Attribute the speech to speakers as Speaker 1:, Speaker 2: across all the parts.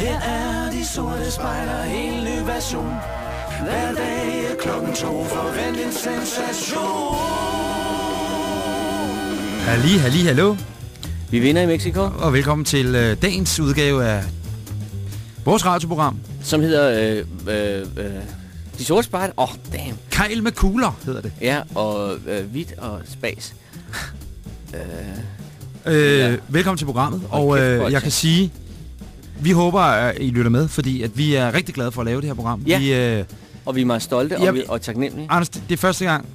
Speaker 1: Her er de sorte spejler, en ny version. Hver dag er klokken to, forvent en sensation.
Speaker 2: Halli, halli, hallo,
Speaker 3: Vi vinder i Mexico,
Speaker 2: og velkommen til øh, dagens udgave af vores radioprogram.
Speaker 3: som hedder øh, øh, øh, De Sorte Spejder. Åh, oh, damn.
Speaker 2: Kejl med kugler hedder det.
Speaker 3: Ja, og øh, hvidt og spas. øh,
Speaker 2: Øh,
Speaker 3: Ja.
Speaker 2: Velkommen til programmet, og
Speaker 3: kæft,
Speaker 2: øh, jeg kan sige, vi håber, at I lytter med, fordi at vi er rigtig glade for at lave det her program.
Speaker 3: Ja.
Speaker 2: Vi, øh,
Speaker 3: og vi er meget stolte
Speaker 2: Jeg-
Speaker 3: og, vi, og taknemmelige.
Speaker 2: Anders, det, det er første gang,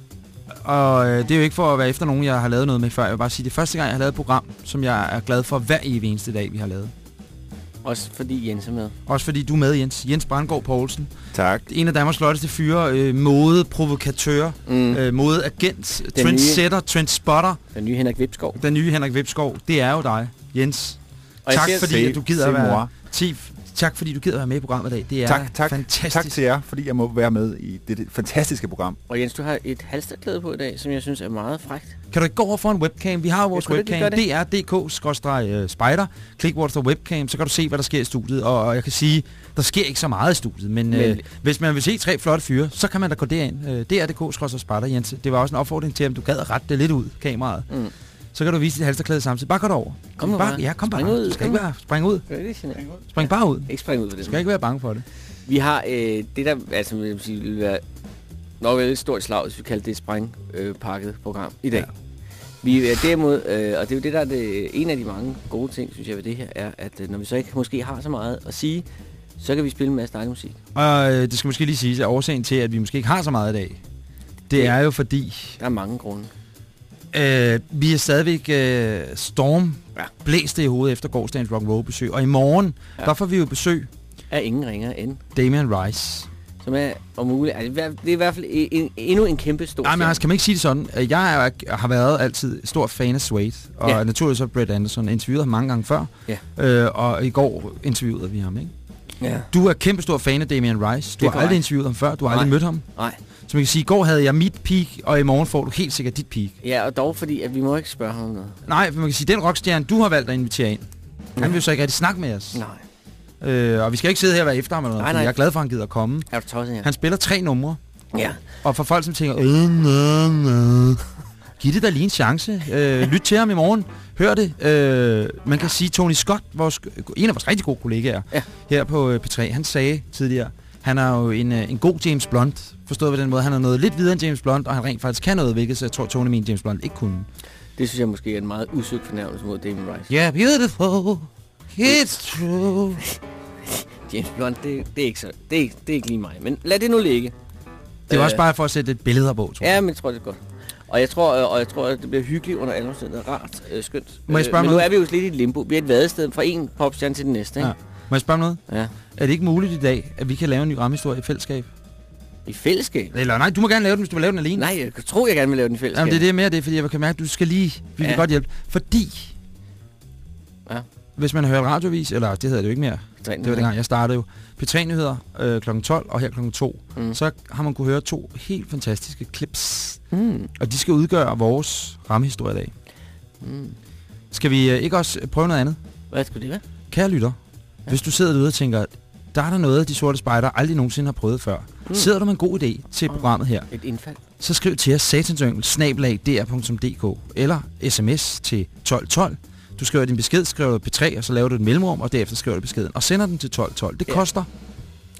Speaker 2: og øh, det er jo ikke for at være efter nogen, jeg har lavet noget med før. Jeg vil bare sige, det er første gang, jeg har lavet et program, som jeg er glad for hver evig eneste dag, vi har lavet.
Speaker 3: Også fordi Jens er med.
Speaker 2: Også fordi du er med, Jens. Jens Brandgaard Poulsen.
Speaker 4: Tak.
Speaker 2: En af Danmarks flotteste fyre. Øh, mode, provokatør,
Speaker 3: Mm.
Speaker 2: øh, mode, agent,
Speaker 3: nye-
Speaker 2: trendsetter, trendspotter.
Speaker 3: Den nye Henrik Vipskov.
Speaker 2: Den nye Henrik Vipskov. Det er jo dig, Jens.
Speaker 3: Og
Speaker 2: tak
Speaker 3: siger-
Speaker 2: fordi
Speaker 4: Se-
Speaker 2: at du gider at være... Tif, tak fordi du gider at være med i programmet i dag. Det er
Speaker 4: Tak, tak,
Speaker 2: fantastisk.
Speaker 4: tak til jer, fordi jeg må være med i det, det fantastiske program.
Speaker 3: Og Jens, du har et halsterklæde på i dag, som jeg synes er meget frækt.
Speaker 2: Kan du ikke gå over for en webcam? Vi har jo vores webcam. dr.dk-spider. Klik vores webcam, så kan du se, hvad der sker i studiet. Og, og jeg kan sige, der sker ikke så meget i studiet. Men,
Speaker 3: Men-
Speaker 2: øh, hvis man vil se tre flotte fyre, så kan man da gå derind. Øh, dr.dk-spider, Jens. Det var også en opfordring til, om du gad at rette det lidt ud, kameraet.
Speaker 3: Mm.
Speaker 2: Så kan du vise dit halsterklæde samtidig. Bare gå derover.
Speaker 3: Kom nu
Speaker 2: bare.
Speaker 3: bare.
Speaker 2: Ja, kom
Speaker 3: Spring
Speaker 2: bare.
Speaker 3: ud,
Speaker 2: Du skal ikke være, spring ud.
Speaker 3: Det ikke genert?
Speaker 2: Spring bare ud.
Speaker 3: Ikke springe ud for
Speaker 2: Du
Speaker 3: det.
Speaker 2: skal ikke være bange for det.
Speaker 3: Vi har øh, det, der altså, vil jeg sige, vil være nok et stort slag, hvis vi kalder det et sprængpakket program i dag.
Speaker 2: Ja.
Speaker 3: Vi er derimod, øh, og det er jo det, der er det, en af de mange gode ting, synes jeg ved det her, er, at øh, når vi så ikke måske har så meget at sige, så kan vi spille en masse dejlig musik.
Speaker 2: Og øh, det skal måske lige siges, at årsagen til, at vi måske ikke har så meget i dag, det er jo fordi,
Speaker 3: Der er mange grunde.
Speaker 2: Øh, vi er stadigvæk øh, storm
Speaker 3: Ja.
Speaker 2: blæste i hovedet efter gårdsdagens rock roll besøg. Og i morgen, ja. Der får vi jo besøg
Speaker 3: Er ingen ringer end,
Speaker 2: Damian Rice.
Speaker 3: som er om muligt, altså, det er- i hvert fald en, en, endnu en kæmpe stor
Speaker 2: Nej, men altså, kan man ikke sige det sådan? Øh, Jeg er, har været altid stor fan af Suede, og. Ja. naturligvis så Brett Anderson. Interviewet ham mange gange før,
Speaker 3: Ja.
Speaker 2: øh, og i går interviewede vi ham, ikke?
Speaker 3: Ja.
Speaker 2: Du er kæmpe stor fan af Damian Rice. Du har aldrig interviewet ham før, du har aldrig
Speaker 3: Nej.
Speaker 2: mødt ham.
Speaker 3: Nej.
Speaker 2: Så man kan sige, i går havde jeg mit peak, og i morgen får du helt sikkert dit peak.
Speaker 3: Ja, og dog fordi, at vi må ikke spørge ham noget.
Speaker 2: Nej, man kan sige, den rockstjerne, du har valgt at invitere ind, han
Speaker 3: Ja.
Speaker 2: vil jo så ikke rigtig snakke med os.
Speaker 3: Nej.
Speaker 2: Øh, og vi skal ikke sidde her og være efter ham eller noget,
Speaker 3: Nej, nej.
Speaker 2: jeg er glad for, at han gider at komme.
Speaker 3: Er du tosset her?
Speaker 2: Han spiller tre numre,
Speaker 3: Ja.
Speaker 2: og for folk, som tænker, øh, nø, nø. Giv det da lige en chance. Øh, lyt til ham i morgen. Hør det. Øh, man kan sige, Tony Scott, vores, en af vores rigtig gode kollegaer
Speaker 3: Ja.
Speaker 2: her på øh, P3, han sagde tidligere, han er jo en, øh, en god James Blunt, forstået på den måde. Han er noget lidt videre end James Blunt, og han rent faktisk kan noget, hvilket jeg tror, Tony mente James Blunt ikke kunne.
Speaker 3: Det synes jeg måske er en meget udsøgt fornærmelse mod Damon Rice.
Speaker 2: Yeah, beautiful. It's true.
Speaker 3: James Blunt, det, det, er ikke så, det, er, ikke- det er ikke lige mig. Men lad det nu ligge.
Speaker 2: Det var
Speaker 3: Øh,
Speaker 2: også bare for at sætte et billede på, tror jeg.
Speaker 3: Ja, men jeg tror, det er godt. Og jeg tror, øh, og jeg tror at det bliver hyggeligt under alle omstændigheder. Rart, øh, skønt.
Speaker 2: Må jeg spørge
Speaker 3: men
Speaker 2: noget?
Speaker 3: nu er vi jo lidt i et limbo. Vi er et vadested fra en popstjerne til den næste, ikke?
Speaker 2: Ja. Må jeg spørge noget?
Speaker 3: Ja.
Speaker 2: Er det ikke muligt i dag, at vi kan lave en ny rammehistorie i fællesskab?
Speaker 3: I fællesskab?
Speaker 2: Eller nej, du må gerne lave den, hvis du vil lave den alene.
Speaker 3: Nej, jeg tror, jeg gerne vil lave den i fællesskab.
Speaker 2: Jamen, det er det mere det, fordi jeg kan mærke, at du skal lige... Vi vil
Speaker 3: Ja.
Speaker 2: godt hjælpe. Fordi...
Speaker 3: Ja.
Speaker 2: Hvis man hører radiovis, eller det hedder det jo ikke mere, det var dengang jeg startede jo, P3-nyheder øh, kl. 12 og her kl. 2,
Speaker 3: Mm.
Speaker 2: så har man kunne høre to helt fantastiske clips,
Speaker 3: Mm.
Speaker 2: og de skal udgøre vores rammehistorie i dag.
Speaker 3: Mm.
Speaker 2: Skal vi øh, ikke også prøve noget andet?
Speaker 3: Hvad skulle det være?
Speaker 2: Kære lytter, ja. hvis du sidder derude og tænker, der er der noget, de sorte spejder aldrig nogensinde har prøvet før. Mm. Sidder du med en god idé til programmet her,
Speaker 3: Et indfald?
Speaker 2: så skriv til os satansøngel snablag.dr.dk eller sms til 1212. Du skriver din besked, skriver du P3, og så laver du et mellemrum, og derefter skriver du beskeden, og sender den til 1212. Det
Speaker 3: Ja.
Speaker 2: koster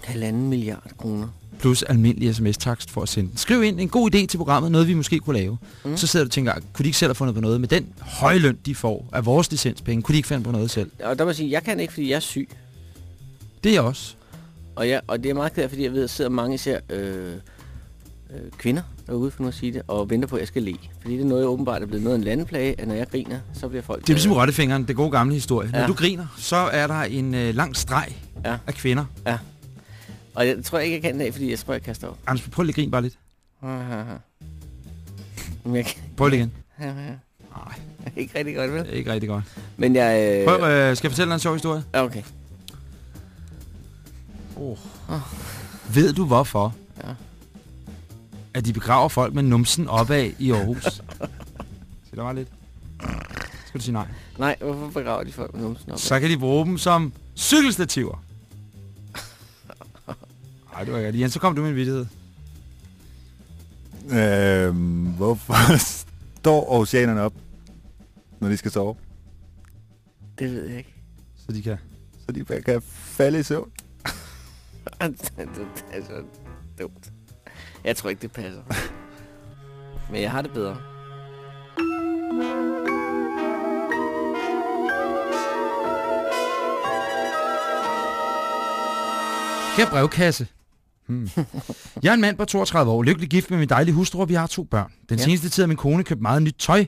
Speaker 3: Halvanden milliard kroner.
Speaker 2: plus almindelig sms-takst for at sende den. Skriv ind en god idé til programmet, noget vi måske kunne lave. Mm. Så sidder du og tænker, kunne de ikke selv have fundet på noget? Med den høje løn, de får af vores licenspenge, kunne de ikke finde på noget selv?
Speaker 3: Og der må jeg sige, jeg kan ikke, fordi jeg er syg.
Speaker 2: Det er jeg også.
Speaker 3: Og, jeg, og det er meget af, fordi jeg ved, at der sidder mange især øh, øh, kvinder derude, for nu at sige det, og venter på, at jeg skal le. Fordi det er noget, jeg åbenbart er blevet noget af en landeplage, at når jeg griner, så bliver folk...
Speaker 2: Det er ligesom rottefingeren, det gode gamle historie. Ja. Når du griner, så er der en øh, lang streg
Speaker 3: Ja.
Speaker 2: af kvinder.
Speaker 3: Ja. Og jeg tror ikke, jeg kan den af, fordi jeg tror, jeg kaster op.
Speaker 2: Anders, prøv lige at grine bare lidt.
Speaker 3: Jeg.
Speaker 2: Prøv lige igen. Nej,
Speaker 3: Ikke rigtig godt, vel?
Speaker 2: ikke rigtig godt.
Speaker 3: Men jeg... Øh...
Speaker 2: Prøv, øh, skal jeg fortælle dig en sjov historie?
Speaker 3: Ja, Okay.
Speaker 2: Oh. Ved du hvorfor?
Speaker 3: Ja.
Speaker 2: At de begraver folk med numsen opad i Aarhus? Så der var lidt. Skal du sige nej?
Speaker 3: Nej, hvorfor begraver de folk med numsen op?
Speaker 2: Så kan de bruge dem som cykelstativer. Ej, det var godt. Jens, så kom du med en vittighed.
Speaker 4: Øhm, hvorfor står oceanerne op, når de skal sove?
Speaker 3: Det ved jeg ikke.
Speaker 2: Så de kan...
Speaker 4: Så de bare kan falde i søvn.
Speaker 3: det er så dumt. Jeg tror ikke, det passer. Men jeg har det bedre.
Speaker 2: Kære brevkasse. Hmm. Jeg er en mand på 32 år, lykkelig gift med min dejlige hustru, og vi har to børn. Den
Speaker 3: Ja.
Speaker 2: seneste tid har min kone købt meget nyt tøj.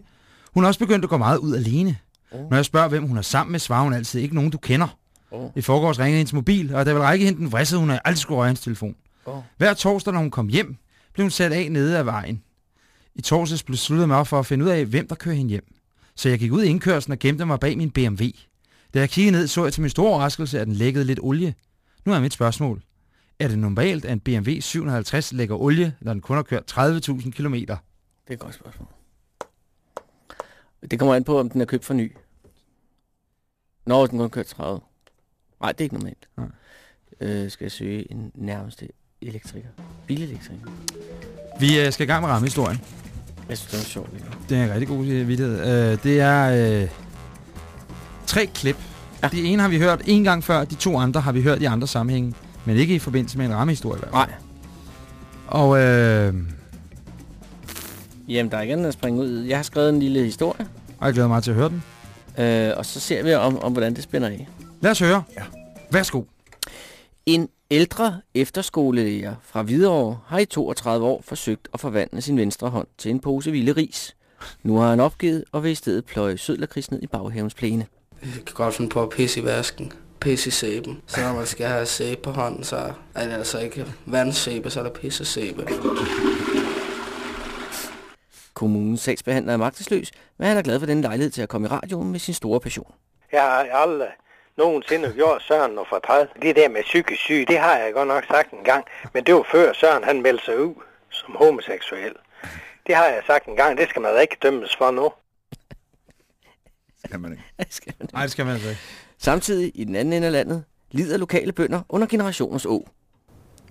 Speaker 2: Hun har også begyndt at gå meget ud alene.
Speaker 3: Oh.
Speaker 2: Når jeg spørger, hvem hun er sammen med, svarer hun altid ikke nogen, du kender.
Speaker 3: Oh.
Speaker 2: I forgårs ringede hendes mobil, og da jeg ville række hende den vrissede hun, at jeg aldrig skulle røre hendes telefon.
Speaker 3: Oh.
Speaker 2: Hver torsdag, når hun kom hjem, blev hun sat af nede af vejen. I torsdags besluttede jeg mig for at finde ud af, hvem der kører hende hjem. Så jeg gik ud i indkørslen og gemte mig bag min BMW. Da jeg kiggede ned, så jeg til min store overraskelse, at den lækkede lidt olie. Nu er mit spørgsmål. Er det normalt, at en BMW 750 lægger olie, når den kun har kørt 30.000 km?
Speaker 3: Det er et godt spørgsmål. Det kommer an på, om den er købt for ny. Nå, den kun har kørt 30. Nej, det er ikke normalt.
Speaker 2: Nej.
Speaker 3: Øh, skal jeg søge en nærmeste elektriker. Bilelektriker.
Speaker 2: Vi øh, skal i gang med rammehistorien.
Speaker 3: Jeg synes, det er sjovt. Det
Speaker 2: Det er en rigtig god vittighed. Øh, det er øh, tre klip.
Speaker 3: Ja.
Speaker 2: Det ene har vi hørt en gang før, de to andre har vi hørt i andre sammenhænge. Men ikke i forbindelse med en rammehistorie.
Speaker 3: Nej.
Speaker 2: Og øh,
Speaker 3: Jamen, der er ikke andet at springe ud. Jeg har skrevet en lille historie,
Speaker 2: og jeg glæder mig til at høre den.
Speaker 3: øh, og så ser vi om, om, hvordan det spænder af.
Speaker 2: Lad os høre.
Speaker 4: Ja.
Speaker 2: Værsgo.
Speaker 3: En ældre efterskolelærer fra Hvidovre har i 32 år forsøgt at forvandle sin venstre hånd til en pose vilde ris. Nu har han opgivet og vil i stedet pløje sødlakris ned i baghavens plæne.
Speaker 5: Jeg kan godt finde på at pisse i vasken. Pisse i sæben. Så når man skal have sæbe på hånden, så er det altså ikke vandsæbe, så er der pissesæbe.
Speaker 3: Kommunens sagsbehandler er magtesløs, men han er glad for den lejlighed til at komme i radioen med sin store passion.
Speaker 6: Jeg har aldrig nogensinde gjort Søren noget fortræd. Det der med psykisk syg, det har jeg godt nok sagt en gang. Men det var før Søren han meldte sig ud som homoseksuel. Det har jeg sagt en gang, det skal man da ikke dømmes for nu.
Speaker 4: Kan man ikke.
Speaker 2: Nej, det skal man altså ikke.
Speaker 3: Samtidig i den anden ende af landet lider lokale bønder under generationers å.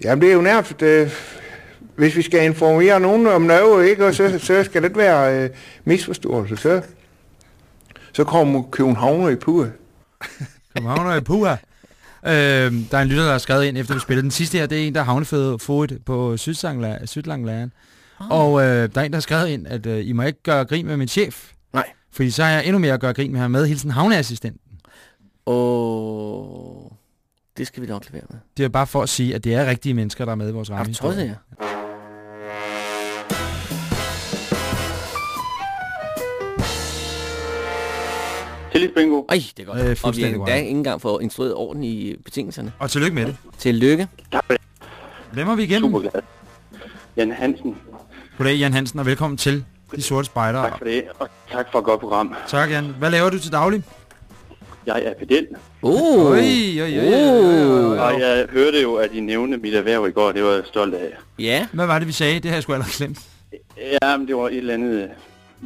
Speaker 7: Jamen, det er jo nærmest, øh, hvis vi skal informere nogen om noget, ikke, og så, så skal det ikke være øh, misforståelse, så, så kommer Københavner i pure.
Speaker 2: Københavner i Puha. Øh, der er en lytter, der har skrevet ind, efter vi spillede den sidste her. Det er en, der har havnefødet på Sydsangla- Sydlanglæren. Og øh, der er en, der har skrevet ind, at øh, I må ikke gøre grin med min chef.
Speaker 3: Nej.
Speaker 2: Fordi så har jeg endnu mere at gøre grin med ham med. Hilsen havneassistenten.
Speaker 3: Og det skal vi nok lade være med.
Speaker 2: Det er bare for at sige, at det er rigtige mennesker, der er med i vores rammehistorie.
Speaker 3: troet det, ja?
Speaker 8: Tillis bingo.
Speaker 3: Ej, det er godt.
Speaker 2: Øh,
Speaker 3: og vi er endda ikke engang for instrueret orden i betingelserne.
Speaker 2: Og tillykke med det.
Speaker 3: Tillykke.
Speaker 2: Hvem er vi?
Speaker 8: Super glad. Jan Hansen,
Speaker 2: Goddag, Jan Hansen, og velkommen til De Sorte Spejder.
Speaker 8: tak for det, og tak for et godt program.
Speaker 2: Tak, Jan. Hvad laver du til daglig?
Speaker 8: Jeg er pedel,
Speaker 3: Oh.
Speaker 2: Oj, oj, oj, oj.
Speaker 8: og jeg hørte jo, at I nævnte mit erhverv i går. Det var jeg stolt af.
Speaker 3: Ja,
Speaker 2: Hvad var det, vi sagde? Det har jeg sgu aldrig glemt.
Speaker 8: Jamen, det var et eller andet øh,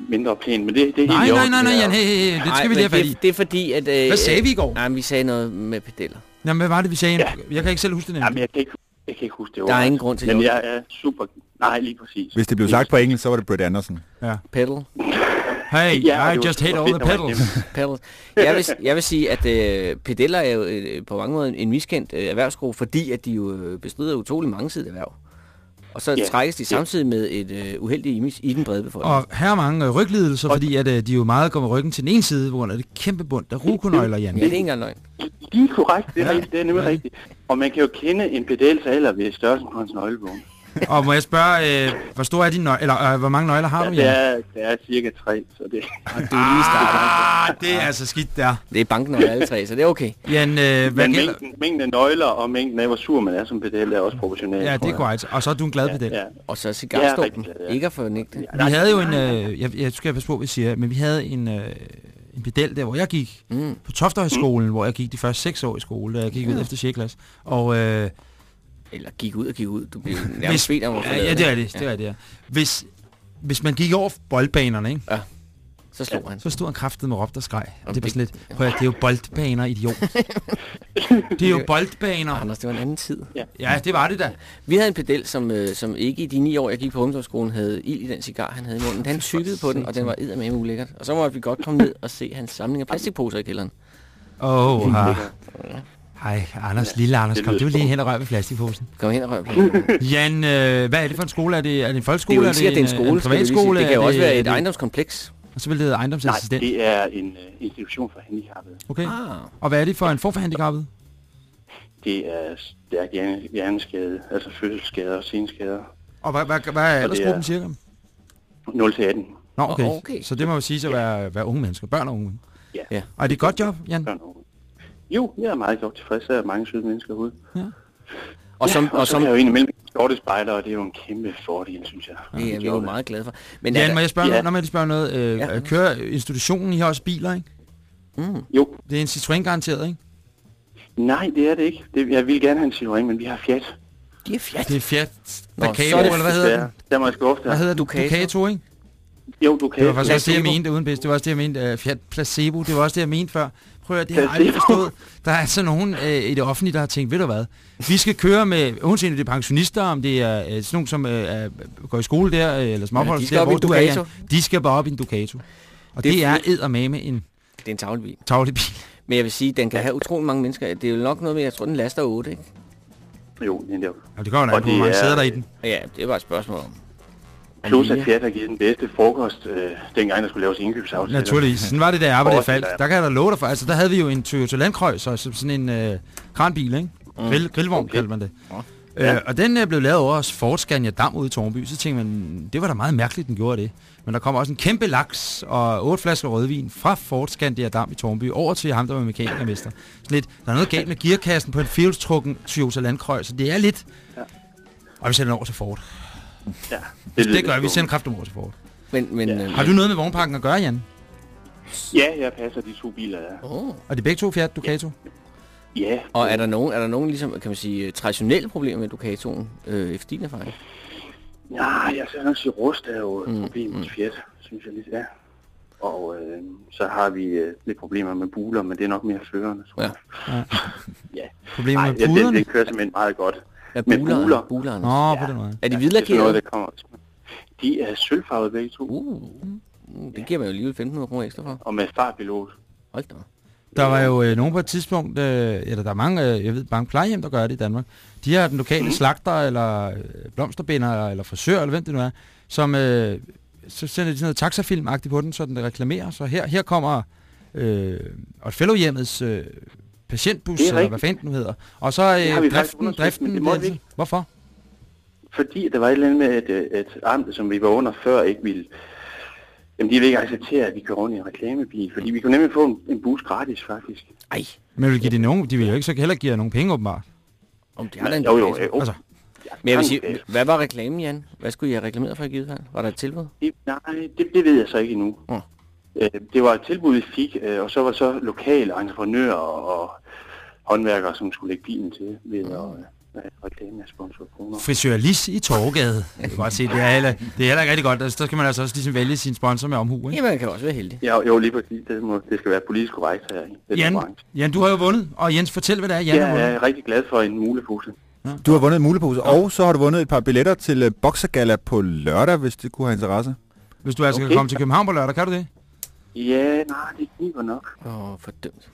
Speaker 8: mindre pænt, men det, det er
Speaker 2: Nej,
Speaker 8: helt
Speaker 2: nej, nej, nej,
Speaker 8: det
Speaker 2: Jan. Hey, hey, hey. Det skal vi
Speaker 3: men
Speaker 2: lige have fat i.
Speaker 3: det, det er fordi, at... Øh,
Speaker 2: Hvad sagde vi i går?
Speaker 3: Nej, men vi sagde noget med pedeller.
Speaker 2: Jamen, hvad var det, vi sagde?
Speaker 8: Ja.
Speaker 2: Jeg kan ikke selv huske det
Speaker 8: Jamen, jeg kan ikke, jeg kan ikke huske det
Speaker 3: Der er ingen grund til
Speaker 8: Men
Speaker 3: det.
Speaker 8: jeg er super... Nej, lige præcis.
Speaker 4: Hvis det blev sagt på engelsk, så var det Brett Anderson.
Speaker 3: Pedal.
Speaker 2: Hey,
Speaker 8: Ja,
Speaker 2: I just hate all the pedals.
Speaker 3: Pedal. Jeg vil, jeg vil sige, at øh, pedeller er jo øh, på mange måder en miskendt øh, erhvervsgruppe, fordi at de jo øh, bestrider utrolig mangesidigt erhverv. Og så
Speaker 8: Ja,
Speaker 3: trækkes de
Speaker 8: ja.
Speaker 3: samtidig med et øh, uheldigt image i den brede befolkning.
Speaker 2: Og her er mange øh, ryglidelser, fordi at, øh, de jo meget går med ryggen til den ene side, hvor der er det kæmpe bund, der rukonøgler, Jan.
Speaker 3: Ja, det er ikke engang løgn.
Speaker 8: Lige korrekt, det er,
Speaker 2: Ja.
Speaker 8: rigtigt, det er nemlig rigtigt. Og man kan jo kende en pedels alder ved størrelsen på hans nøglebånd.
Speaker 2: Og må jeg spørge, øh, hvor store er dine nøgler, eller øh, hvor mange nøgler har
Speaker 8: Ja,
Speaker 2: du,
Speaker 8: det er, det er cirka tre, så det...
Speaker 3: Og det er lige startet.
Speaker 2: Ah, det er altså skidt der.
Speaker 3: Det er banken og alle tre, så det er okay.
Speaker 2: Jan, øh, hvad
Speaker 8: Men
Speaker 2: gælder?
Speaker 8: mængden, mængden af nøgler og mængden af, hvor sur man er som pedel, er også proportionalt.
Speaker 2: Ja, det er korrekt. Og så er du en glad
Speaker 8: Ja,
Speaker 2: pedel.
Speaker 8: ja.
Speaker 3: Og så
Speaker 8: Ja,
Speaker 3: cigarstoppen.
Speaker 8: rigtig glad, ja.
Speaker 3: Ikke at fornægte.
Speaker 2: Vi havde jo en, øh, jeg, jeg skal passe på, hvad jeg siger, men vi havde en, øh, en pedel der, hvor jeg gik.
Speaker 3: Mm.
Speaker 2: På Toftehøjskolen, hvor jeg gik de første seks år i skole, da jeg gik ud efter 6. klasse. Og øh,
Speaker 3: Eller gik ud og gik ud. Du blev nærmest bedt om at
Speaker 2: ja, ja, det er det, det er det, ja. Hvis, hvis man gik over boldbanerne, ikke?
Speaker 3: Ja. Så slog han.
Speaker 2: Så stod han kraftet med råbt og skreg. Og det var sådan lidt, prøv at, det er jo boldbaner, idiot. det er jo boldbaner.
Speaker 3: Anders, det var en anden tid.
Speaker 2: Ja, det var det da.
Speaker 3: Vi havde en pedel, som, øh, som ikke i de ni år, jeg gik på ungdomsskolen, havde ild i den cigar, han havde i munden. Han tykkede på den, og den var eddermame ulækkert. Og så måtte vi godt komme ned og se hans samling af plastikposer i kælderen.
Speaker 2: Åh, oh, Hej, Anders, lille Anders, kom du lige hen og rør ved plastikposen.
Speaker 3: Kom hen og rør.
Speaker 2: Jan, øh, hvad er det for en skole? Er det, er det en
Speaker 3: Det er
Speaker 2: folkeskole?
Speaker 3: jo ikke det er en skole.
Speaker 2: en privatskole?
Speaker 3: Det kan jo også være et ejendomskompleks.
Speaker 2: Og så vil det hedde
Speaker 8: Nej,
Speaker 2: ejendomsassistent.
Speaker 8: det er en uh, institution for handicappede.
Speaker 2: Okay.
Speaker 3: Ah.
Speaker 2: Og hvad er det for en form for handicappet?
Speaker 8: Det er stærk hjerne, hjerneskade, altså fødselsskader og senskader.
Speaker 2: Og hvad, hvad, hvad er aldersgruppen
Speaker 8: er-
Speaker 2: cirka?
Speaker 8: 0 til 18
Speaker 2: Nå, okay.
Speaker 3: Okay.
Speaker 2: Så det må jo sige at være, være unge mennesker, børn og unge.
Speaker 8: Ja.
Speaker 3: Ja.
Speaker 2: Og er det et godt job, Jan?
Speaker 8: børn og unge. Jo, jeg er meget godt tilfreds. Er mange søde mennesker ude.
Speaker 3: Og som,
Speaker 8: ja, og,
Speaker 3: og
Speaker 8: så
Speaker 3: som
Speaker 8: er jeg jo indimellem sorte spejder, og det er jo en kæmpe fordel, synes jeg.
Speaker 3: det er vi jo meget glade for. Men
Speaker 2: Jan, må jeg spørge
Speaker 8: Ja.
Speaker 2: noget? Når man spørge noget, øh,
Speaker 3: Ja.
Speaker 2: ja. kører institutionen, I har også biler, ikke?
Speaker 3: mm,
Speaker 8: Jo,
Speaker 2: Det er en Citroën garanteret, ikke?
Speaker 8: nej, det er det ikke. Det, jeg vil gerne have en Citroën, men vi har Fiat.
Speaker 3: de er fjat.
Speaker 2: Det er Fiat Ducato,
Speaker 3: er det
Speaker 2: eller hvad hedder
Speaker 8: Ja,
Speaker 2: den?
Speaker 8: der må jeg dig.
Speaker 2: Hvad hedder
Speaker 3: Ducato.
Speaker 2: Ducato? Ducato, ikke?
Speaker 8: Jo, du kan.
Speaker 2: Det var faktisk også det, jeg
Speaker 3: Placebo.
Speaker 2: mente uden bedst. Det var også det, jeg mente. Uh, Fiat Placebo, det var også det, jeg mente før. Prøv at det har jeg aldrig forstået. Der er altså nogen uh, i det offentlige, der har tænkt, ved du hvad? Vi skal køre med, uanset om det er pensionister, om det er uh, sådan nogen, som uh, går i skole der, uh, eller småfolk,
Speaker 3: Ja,
Speaker 2: der, hvor du er. Jan, de skal bare op i en Ducato. Og
Speaker 3: Det
Speaker 2: det,
Speaker 3: er
Speaker 2: er eddermame en
Speaker 3: Det er en tavlebil.
Speaker 2: tavlig bil.
Speaker 3: Men jeg vil sige, den kan have utrolig mange mennesker. Det er jo nok noget med, jeg tror, den laster 8, ikke?
Speaker 8: Jo, det er der.
Speaker 2: Og det kommer an på, hvor mange
Speaker 8: er-
Speaker 2: sæder der i den.
Speaker 3: Ja, det var et spørgsmål om.
Speaker 8: Plus at. Fiat har givet den bedste frokost, øh, dengang der skulle laves indkøbsaftaler.
Speaker 2: Naturligvis. Sådan var det,
Speaker 8: Forestil
Speaker 2: Falk.
Speaker 8: dig.
Speaker 2: Der kan jeg da love dig for. Altså, der havde vi jo en Toyota Landkreuz, og så sådan en øh, kranbil, ikke? Grill, grillvogn
Speaker 8: Okay.
Speaker 2: kaldte man det.
Speaker 3: Ja.
Speaker 2: Øh, og den er blevet lavet over os Ford Scania Dam ude i Tornby. Så tænkte man, det var da meget mærkeligt, den gjorde det. Men der kom også en kæmpe laks og otte flasker rødvin fra Ford Scania Dam i Tornby over til ham, der var mekanikermester. Sådan lidt, der er noget galt med gearkassen på en firehjulstrukken Toyota Landkreuz, så det er lidt... Og vi sender den over til Ford.
Speaker 8: Ja,
Speaker 2: Det,
Speaker 8: lyder
Speaker 2: det gør vi. Vi
Speaker 8: lidt
Speaker 2: sender kraften over til Ford.
Speaker 3: Men, men,
Speaker 8: Ja.
Speaker 3: øh,
Speaker 2: Har du noget med vognpakken at gøre, Jan?
Speaker 8: Ja, jeg passer de to biler der.
Speaker 3: Åh.
Speaker 2: Og det er begge to Fiat Ducato?
Speaker 8: Ja.
Speaker 3: Og er der nogen, er der nogen ligesom, kan man sige, øh, traditionelle problemer med Ducatoen, øh, efter din erfaring?
Speaker 8: Nej, jeg skal nok sige, rust er jo et
Speaker 3: Mm,
Speaker 8: problem
Speaker 3: mm.
Speaker 8: med Fiat, synes jeg lidt, ja. Og øh, så har vi øh, lidt problemer med buler, men det er nok mere førerne, tror
Speaker 3: Ja.
Speaker 8: jeg.
Speaker 2: Ja.
Speaker 8: Ja.
Speaker 2: Problemer med
Speaker 8: ja, det,
Speaker 2: puderne?
Speaker 8: det kører simpelthen meget godt. Med
Speaker 3: buler?
Speaker 8: buler.
Speaker 3: buler Anders?
Speaker 2: Nå,
Speaker 8: Ja.
Speaker 2: på den måde.
Speaker 3: Er de
Speaker 8: Det er noget,
Speaker 3: hvidlakerede?
Speaker 8: der kommer. De er sølvfarvede begge to,
Speaker 3: Uh, uh, det giver man jo alligevel 1500 kroner ekstra for.
Speaker 8: og med fartpilot.
Speaker 3: Hold da.
Speaker 2: Der var jo øh, nogen på et tidspunkt, øh, eller der er mange, øh, jeg ved, mange plejehjem, der gør det i Danmark. De har den lokale mm. slagter, eller øh, blomsterbinder, eller frisør, eller hvem det nu er, som øh, så sender de sådan noget taxafilm på den, så den reklamerer. Så her, her kommer øh, Otfellow-hjemmets øh, patientbus,
Speaker 8: er
Speaker 2: eller hvad fanden den nu hedder. Og så øh, driften, driften,
Speaker 8: det
Speaker 2: altså- hvorfor?
Speaker 8: Fordi der var et eller andet med, at, øh, at amtet, som vi var under før, ikke ville... Jamen, de ville ikke acceptere, at vi kører rundt i en reklamebil, fordi vi kunne nemlig få en, en bus gratis, faktisk.
Speaker 3: Ej,
Speaker 2: Men vil give det nogen, de vil jo ikke så heller give jer nogen penge, åbenbart.
Speaker 3: om det har da en
Speaker 8: jo, jo, jo.
Speaker 2: Altså,
Speaker 3: Men jeg vil sige,
Speaker 8: gas.
Speaker 3: hvad var reklamen, Jan? Hvad skulle I have reklameret for i givet fald? Var der et tilbud?
Speaker 8: Det, nej, det, det ved jeg så ikke endnu.
Speaker 3: Mm.
Speaker 8: Øh, det var et tilbud, vi fik, øh, og så var så lokale entreprenører og håndværkere, som skulle lægge bilen til ved at øh, reklame af sponsorkroner.
Speaker 2: frisør Lis i Torgade. Jeg kan godt se, det er heller, det er heller ikke rigtig godt. Altså, der skal man altså også ligesom vælge sin sponsor med omhu, ikke?
Speaker 3: Jamen, man kan også være heldig.
Speaker 8: Ja, jo, lige præcis. Det, må, det skal være politisk korrekt her i
Speaker 2: Jan. Jan, du har jo vundet, og Jens, fortæl, hvad det er, Jan har
Speaker 8: Jeg
Speaker 2: vundet.
Speaker 8: er rigtig glad for en mulepose.
Speaker 4: Du har vundet en mulepose, og så har du vundet et par billetter til Boxergala på lørdag, hvis det kunne have interesse.
Speaker 2: Hvis du altså. Okay. kan komme til København på lørdag, kan du det?
Speaker 8: Ja, nej, det kniber nok.
Speaker 3: Åh, fordømt.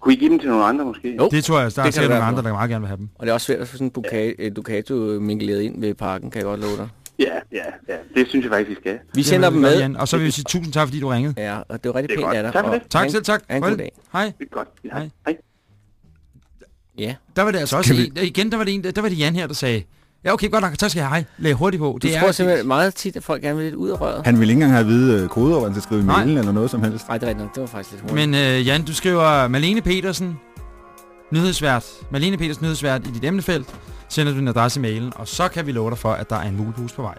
Speaker 8: Kunne I give dem til nogle andre måske?
Speaker 3: Jo.
Speaker 2: Det tror jeg, der
Speaker 3: det
Speaker 2: er sikkert nogle andre, der meget gerne vil have dem.
Speaker 3: Og det er også svært at få sådan en Duca- et Ducato mingleret ind ved parken, kan jeg godt love dig.
Speaker 8: Ja, ja, ja. Det synes jeg faktisk, I skal.
Speaker 3: Vi sender dem med.
Speaker 2: Jan. Og så vil vi sige tusind tak, fordi du ringede.
Speaker 3: Ja, og det var rigtig
Speaker 8: Det
Speaker 3: pænt
Speaker 8: godt.
Speaker 3: af dig.
Speaker 8: Tak for
Speaker 3: og
Speaker 8: det.
Speaker 2: Tak selv, tak.
Speaker 3: Ha' en god dag.
Speaker 2: Hej.
Speaker 8: Det er godt. Ja,
Speaker 2: Hej.
Speaker 8: hej.
Speaker 3: Ja,
Speaker 2: Der var det altså også en, igen, der var det en, der, der var det Jan her, der sagde, ja okay, godt nok, tak skal jeg have, hej, lag hurtigt på.
Speaker 3: du tror simpelthen meget tit, at folk gerne vil lidt ud af røret.
Speaker 4: Han ville ikke engang have at vide uh, koder, hvor han skal skrive i
Speaker 2: Nej.
Speaker 4: mailen eller noget som helst.
Speaker 3: Nej, det er rigtigt nok. Det var faktisk lidt hurtigt.
Speaker 2: Men øh, Jan, du skriver Malene Petersen, nyhedsvært, Malene Petersen, nyhedsvært i dit emnefelt, sender du din adresse i mailen, og så kan vi love dig for, at der er en mulepose på vej.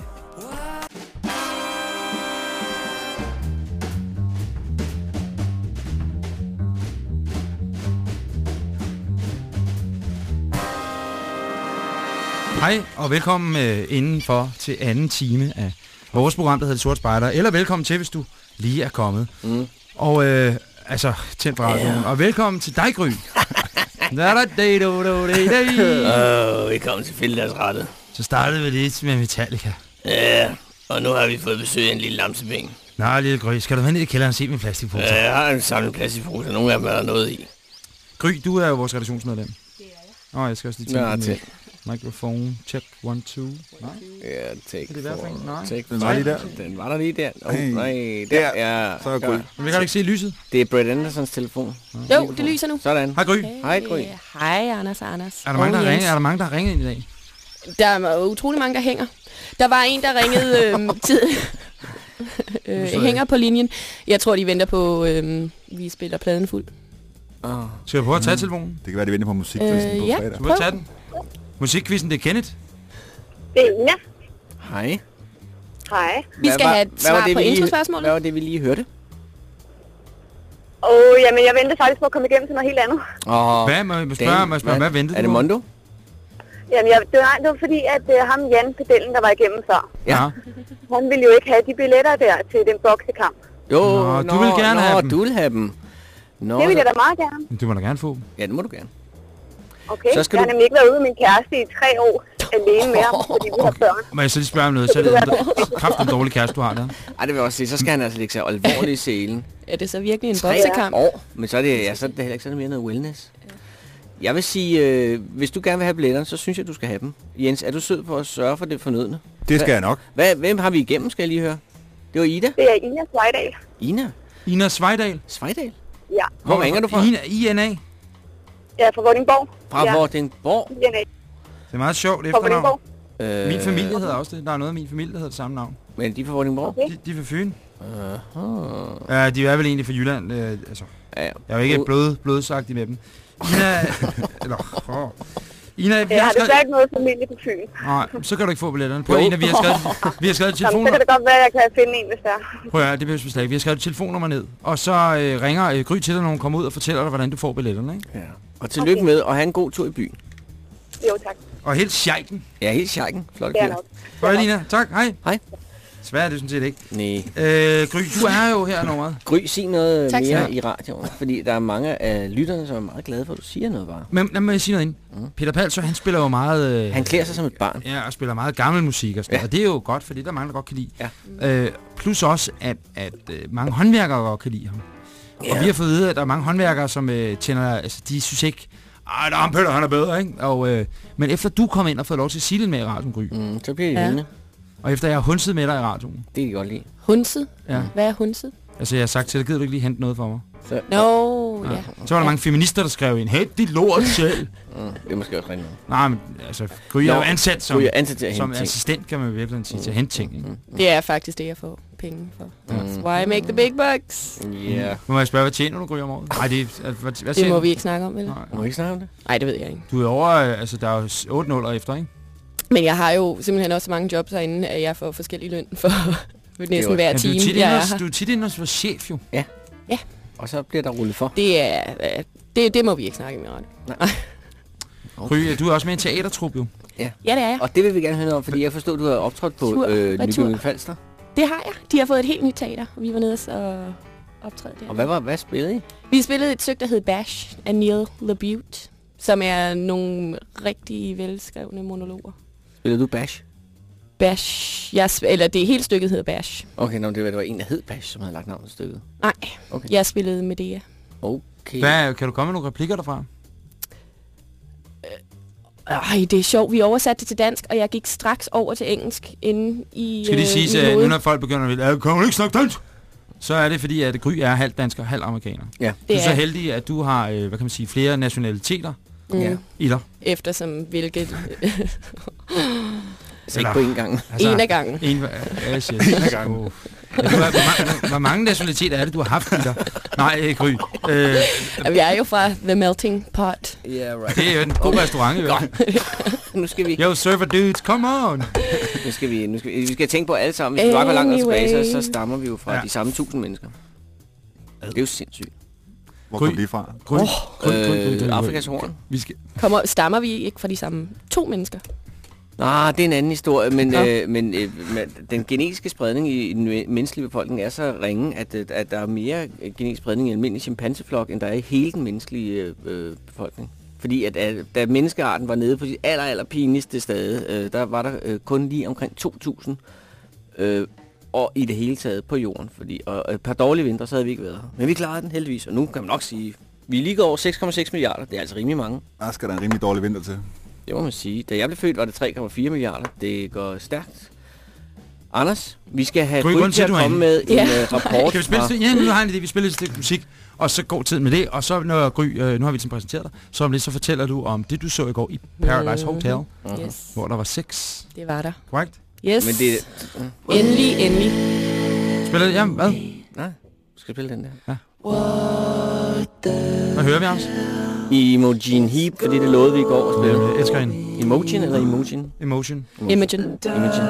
Speaker 2: Hej og velkommen øh, indenfor til anden time af Vores program, der hedder De Sorte Spejder. Eller velkommen til, hvis du lige er kommet.
Speaker 3: Mm.
Speaker 2: Og øh, altså, tænd på radioen. Og velkommen til dig, Gry.
Speaker 3: Åh, vi kom til fildagsrettet.
Speaker 2: Så startede vi lidt med Metallica.
Speaker 3: Ja, og nu har vi fået besøg af en lille lamsebing.
Speaker 2: Nå, lille Gry, skal du hen i kælderen og se min plastikpose?
Speaker 3: Ja, jeg har en samlet plastikpose, nogle af dem er der noget i.
Speaker 2: Gry, du er jo vores redaktionsmedlem. Det er jeg. Åh, jeg skal også lige
Speaker 3: Nå,
Speaker 2: tænke
Speaker 3: til.
Speaker 2: Mikrofon, check, one, two. Nej,
Speaker 3: Ja, take
Speaker 2: Er det fald? Nej.
Speaker 3: Take
Speaker 4: Den var lige der.
Speaker 3: Den var der lige der. Oh,
Speaker 4: Hey.
Speaker 3: nej, der.
Speaker 4: Der.
Speaker 3: Ja,
Speaker 4: Så er. Gry.
Speaker 2: Men vi kan ikke se lyset.
Speaker 3: Det er Brett Andersons telefon.
Speaker 9: Jo, det lyser nu.
Speaker 3: Sådan.
Speaker 2: Hej, Gry.
Speaker 3: Hej, Gry.
Speaker 9: Hej, Anders og Anders.
Speaker 2: Er der, mange, der
Speaker 9: Jens.
Speaker 2: ringer? er der mange, der har ringet ind i dag?
Speaker 9: Der er utrolig mange, der hænger. Der var en, der ringede øhm, tid. øh, hænger på linjen. Jeg tror, de venter på, øhm, vi spiller pladen fuld.
Speaker 3: Oh.
Speaker 2: Skal vi prøve at tage telefonen?
Speaker 4: Det kan være, de venter på musikquizzen
Speaker 9: Øh,
Speaker 4: på
Speaker 9: ja.
Speaker 4: fredag.
Speaker 2: Skal vi tage den? Musikkvisten, det er Kenneth.
Speaker 10: Det er Ina.
Speaker 3: Hej.
Speaker 10: Hej.
Speaker 9: Vi skal have et svar
Speaker 3: det,
Speaker 9: på introspørgsmålet.
Speaker 3: Hvad var det, vi lige hørte?
Speaker 10: Og jamen, jeg venter faktisk på at komme igennem til noget helt andet.
Speaker 3: Oh,
Speaker 2: Hvad? Må jeg spørge, må jeg spørge hvad ventede
Speaker 3: Er det
Speaker 2: du?
Speaker 3: Mondo?
Speaker 10: Jamen, jeg, det, var, det var fordi, at uh, ham Jan Pedellen, der var igennem før,
Speaker 2: Ja.
Speaker 10: han ville jo ikke have de billetter der til den boksekamp.
Speaker 3: Jo,
Speaker 2: Nå, du vil gerne
Speaker 3: nå,
Speaker 2: have dem.
Speaker 3: du vil have dem. Nå,
Speaker 10: Det vil jeg da meget gerne.
Speaker 2: Du må da gerne få dem.
Speaker 3: Ja, det må du gerne.
Speaker 10: Okay,
Speaker 3: Så skal
Speaker 10: jeg har
Speaker 3: du-
Speaker 10: nemlig ikke været ude med min kæreste i tre år alene med ham, fordi vi har børn.
Speaker 2: Må jeg så lige spørge om noget? Så er det kraft en dårlig kæreste, du har der.
Speaker 3: Ej, det vil jeg også sige. Så skal han altså lægge sig alvorligt i selen.
Speaker 9: Er det så virkelig en
Speaker 3: Tre
Speaker 9: boksekamp?
Speaker 3: år. Men så er det, ja, så er det heller ikke så det mere noget wellness. Jeg vil sige, øh, hvis du gerne vil have billetterne, så synes jeg, du skal have dem. Jens, er du sød på at sørge for det fornødne?
Speaker 4: Det skal jeg nok.
Speaker 3: Hvad, hvem har vi igennem, skal jeg lige høre? Det var Ida.
Speaker 10: Det er Ina Svejdal.
Speaker 3: Ina
Speaker 2: Ina Svejdal.
Speaker 3: Svejdal.
Speaker 10: Ja,
Speaker 3: Hvor ringer du fra?
Speaker 2: Ina, INA.
Speaker 10: Ja fra Vordingborg.
Speaker 3: Fra
Speaker 10: ja.
Speaker 3: Vordingborg.
Speaker 10: Ina
Speaker 2: Det er meget sjovt
Speaker 10: fra
Speaker 2: efternavn.
Speaker 3: Øh,
Speaker 2: Min familie hedder også det. Der er noget af min familie, der hedder det samme navn.
Speaker 3: Men de er fra Vordingborg?
Speaker 10: Okay.
Speaker 2: De, de er fra Fyn.
Speaker 3: Uh-huh.
Speaker 2: Ja, de er vel egentlig fra Jylland. Øh, altså,
Speaker 3: Ja, ja.
Speaker 2: jeg er jo ikke
Speaker 3: Uh.
Speaker 2: blod, blodsagtig med dem. Ina... eller... Oh. Ina, vi
Speaker 10: Jeg
Speaker 2: har
Speaker 10: har
Speaker 2: skrevet...
Speaker 10: ikke noget familie på Fyn.
Speaker 2: Nej, så kan du ikke få billetterne. Prøv. Ina, vi har skrevet, vi har skrevet et
Speaker 10: Jamen, så
Speaker 2: telefonnummer.
Speaker 10: kan det godt være, at jeg kan finde en, hvis der er.
Speaker 2: Prøv at høre, det behøver vi slet ikke. Vi har skrevet et telefonnummer ned. Og så øh, ringer øh, Gry til dig, når hun kommer ud og fortæller dig, hvordan du får billetterne. Ikke?
Speaker 3: ja. Og tillykke
Speaker 10: Okay.
Speaker 3: med at have en god tur i byen.
Speaker 10: Jo, tak.
Speaker 2: Og helt sjejken.
Speaker 3: Ja, helt sjejken. Flot
Speaker 10: nok.
Speaker 2: Hej Lina. Tak. Hej.
Speaker 3: Hej.
Speaker 2: Svært er det sådan set ikke.
Speaker 3: Nej.
Speaker 2: Øh, Gry, du er jo her nummeret.
Speaker 3: Gry, sig noget
Speaker 9: Tak
Speaker 3: mere i radioen, fordi der er mange af lytterne, som er meget glade for, at du siger noget bare.
Speaker 2: Men lad mig sige noget ind.
Speaker 3: Mm.
Speaker 2: Peter Palsø, han spiller jo meget... Øh,
Speaker 3: Han klæder sig som et barn.
Speaker 2: Ja, og spiller meget gammel musik og sådan Ja. Og det er jo godt, for det er der mange, der godt kan lide.
Speaker 3: Ja.
Speaker 2: Øh, plus også, at, at øh, mange håndværkere godt kan lide ham. Ja. Og vi har fået at vide, at der er mange håndværkere, som øh, tænder... Altså, de synes ikke... Ej, der er ham Peter, han er bedre, ikke? Og, øh, men efter du kom ind og fået lov til at sige lidt med i radioen, Gry,
Speaker 3: Mm, så bliver de
Speaker 9: Ja.
Speaker 3: ja. vilde.
Speaker 2: og efter jeg har hunset med dig i radioen,
Speaker 3: Det kan de godt lide.
Speaker 9: Hunset?
Speaker 2: ja.
Speaker 9: Hvad er hunset?
Speaker 2: Altså, jeg har sagt til dig, gider du ikke lige hente noget for mig?
Speaker 3: Så,
Speaker 9: Nå, ja.
Speaker 2: Så var der mange feminister, der skrev ind, hent dit lort selv.
Speaker 3: Mm, det er måske også rigtigt.
Speaker 2: Nej, men altså, Gry er jo ansat som,
Speaker 3: er ansat til at
Speaker 2: som
Speaker 3: ting.
Speaker 2: assistent, kan man virkelig sige, til at hente ting. Ikke?
Speaker 9: Det er faktisk det, jeg får penge for. That's why I make the big bucks.
Speaker 3: Ja. Yeah.
Speaker 2: Nu må jeg spørge, hvad tjener du, Gry, om året? Nej, det er... Hvad, hvad
Speaker 9: Det
Speaker 2: tjener
Speaker 9: må
Speaker 2: du?
Speaker 9: vi ikke snakke om, vel?
Speaker 2: Nej.
Speaker 3: Må vi ikke snakke om det?
Speaker 9: Nej, det ved jeg ikke.
Speaker 2: Du er over, øh, altså der er jo s- 8 nuller efter, ikke?
Speaker 9: Men jeg har jo simpelthen også så mange jobs herinde, at jeg får forskellig løn for næsten hver
Speaker 2: Men du er
Speaker 9: time,
Speaker 2: tit
Speaker 9: jeg er her.
Speaker 2: du er tit inde hos vores chef, jo.
Speaker 3: Og så bliver der rullet for.
Speaker 9: Det er... øh, Det, det må vi ikke snakke med ret.
Speaker 2: Gry, du er også med i en teatertrup, jo.
Speaker 9: Ja, det er jeg.
Speaker 3: Og det vil vi gerne høre noget om, fordi jeg forstår, du har optrådt på
Speaker 9: Tur.
Speaker 3: øh? Nykøbing Falster.
Speaker 9: Det har jeg. De har fået et helt nyt teater, og vi var nede og optræde der.
Speaker 3: Og hvad, var, hvad spillede I?
Speaker 9: Vi spillede et stykke, der hed Bash af Neil LaBute, som er nogle rigtig velskrevne monologer.
Speaker 3: Spillede du Bash?
Speaker 9: Bash, jeg sp- eller det hele stykket hedder Bash.
Speaker 3: Okay, nå, det var, det var en, der hed Bash, som havde lagt navn til stykket.
Speaker 9: Nej,
Speaker 3: Okay.
Speaker 9: jeg spillede Medea.
Speaker 3: Okay.
Speaker 2: Hvad, kan du komme med nogle replikker derfra?
Speaker 9: Ej, det er sjovt. Vi oversatte det til dansk, og jeg gik straks over til engelsk inde i
Speaker 2: Skal de
Speaker 9: øh,
Speaker 2: sige,
Speaker 9: hoved.
Speaker 2: nu når folk begynder at kan du ikke snakke dansk? Så er det fordi, at Gry er halv dansker og halv amerikaner.
Speaker 3: Ja.
Speaker 2: Du er
Speaker 9: Det
Speaker 2: så heldig, at du har, øh, hvad kan man sige, flere nationaliteter
Speaker 9: Mm.
Speaker 3: Ja.
Speaker 2: i dig.
Speaker 9: Eftersom hvilket
Speaker 3: Så ikke på en gang.
Speaker 9: altså, en af gangen.
Speaker 2: En, ja, shit. en af gangen. Oh. Ja, du hvor, mange, hvor mange nationaliteter er det, du har haft i dig? Nej, øh, Gry. Øh,
Speaker 9: Vi er jo fra The Melting Pot.
Speaker 3: Yeah, right.
Speaker 2: det er jo en god restaurant, jo.
Speaker 3: nu skal vi,
Speaker 2: Yo, server dudes, come on!
Speaker 3: nu skal vi, nu skal vi, vi skal tænke på alle sammen. Hvis vi bare går langt tilbage, så, så stammer vi jo fra
Speaker 2: Ja.
Speaker 3: de samme tusind mennesker. Det er jo sindssygt.
Speaker 4: Hvor kom de fra?
Speaker 2: Gry, Gry, Gry, Gry, Gry,
Speaker 3: Øh,
Speaker 2: Gry.
Speaker 3: Afrikas horn.
Speaker 2: Vi skal,
Speaker 9: Kommer, stammer vi ikke fra de samme to mennesker?
Speaker 3: Ah, det er en anden historie, men,
Speaker 9: Ja.
Speaker 3: øh, men øh, men den genetiske spredning i, i den me- menneskelige befolkning er så ringe, at, øh, at der er mere øh, genetisk spredning i en almindelig chimpanseflok, end der er i hele den menneskelige øh, øh, befolkning. Fordi at, at da menneskearten var nede på sit aller, aller pinligste sted, øh, der var der øh, kun lige omkring 2.000 øh, år i det hele taget på jorden. Fordi, og et par dårlige vintre, så havde vi ikke været her. Men vi klarede den heldigvis, og nu kan man nok sige, vi er lige gået over 6,6 milliarder. Det er altså rimelig mange.
Speaker 4: Der skal der en rimelig dårlig vinter til.
Speaker 3: Det må man sige. Da jeg blev født, var det 3,4 milliarder. Det går stærkt. Anders, vi skal have
Speaker 2: Gry,
Speaker 3: til at komme med en
Speaker 9: Ja.
Speaker 3: uh, rapport.
Speaker 2: Kan vi spille
Speaker 3: fra-?
Speaker 2: Ja, nu har jeg en idé. Vi spiller stykke musik, og så går tiden med det. Og så når Gry, øh, nu har vi ligesom præsenteret dig, så om lidt så fortæller du om det, du så i går i Paradise
Speaker 9: Mhm.
Speaker 2: Hotel,
Speaker 9: Yes,
Speaker 2: hvor der var sex.
Speaker 9: det var der.
Speaker 2: Korrekt?
Speaker 9: Yes.
Speaker 3: Men det...
Speaker 9: Endelig, endelig.
Speaker 2: Spiller Ja, hvad?
Speaker 3: Nej, skal spille den der.
Speaker 2: Hvad hører vi, Anders?
Speaker 3: I Emojin Heap, fordi det lovede vi i går at spille.
Speaker 2: Jeg elsker hende.
Speaker 3: Emojin eller Emojin?
Speaker 2: Emotion.
Speaker 9: Imogen.
Speaker 3: Emojin.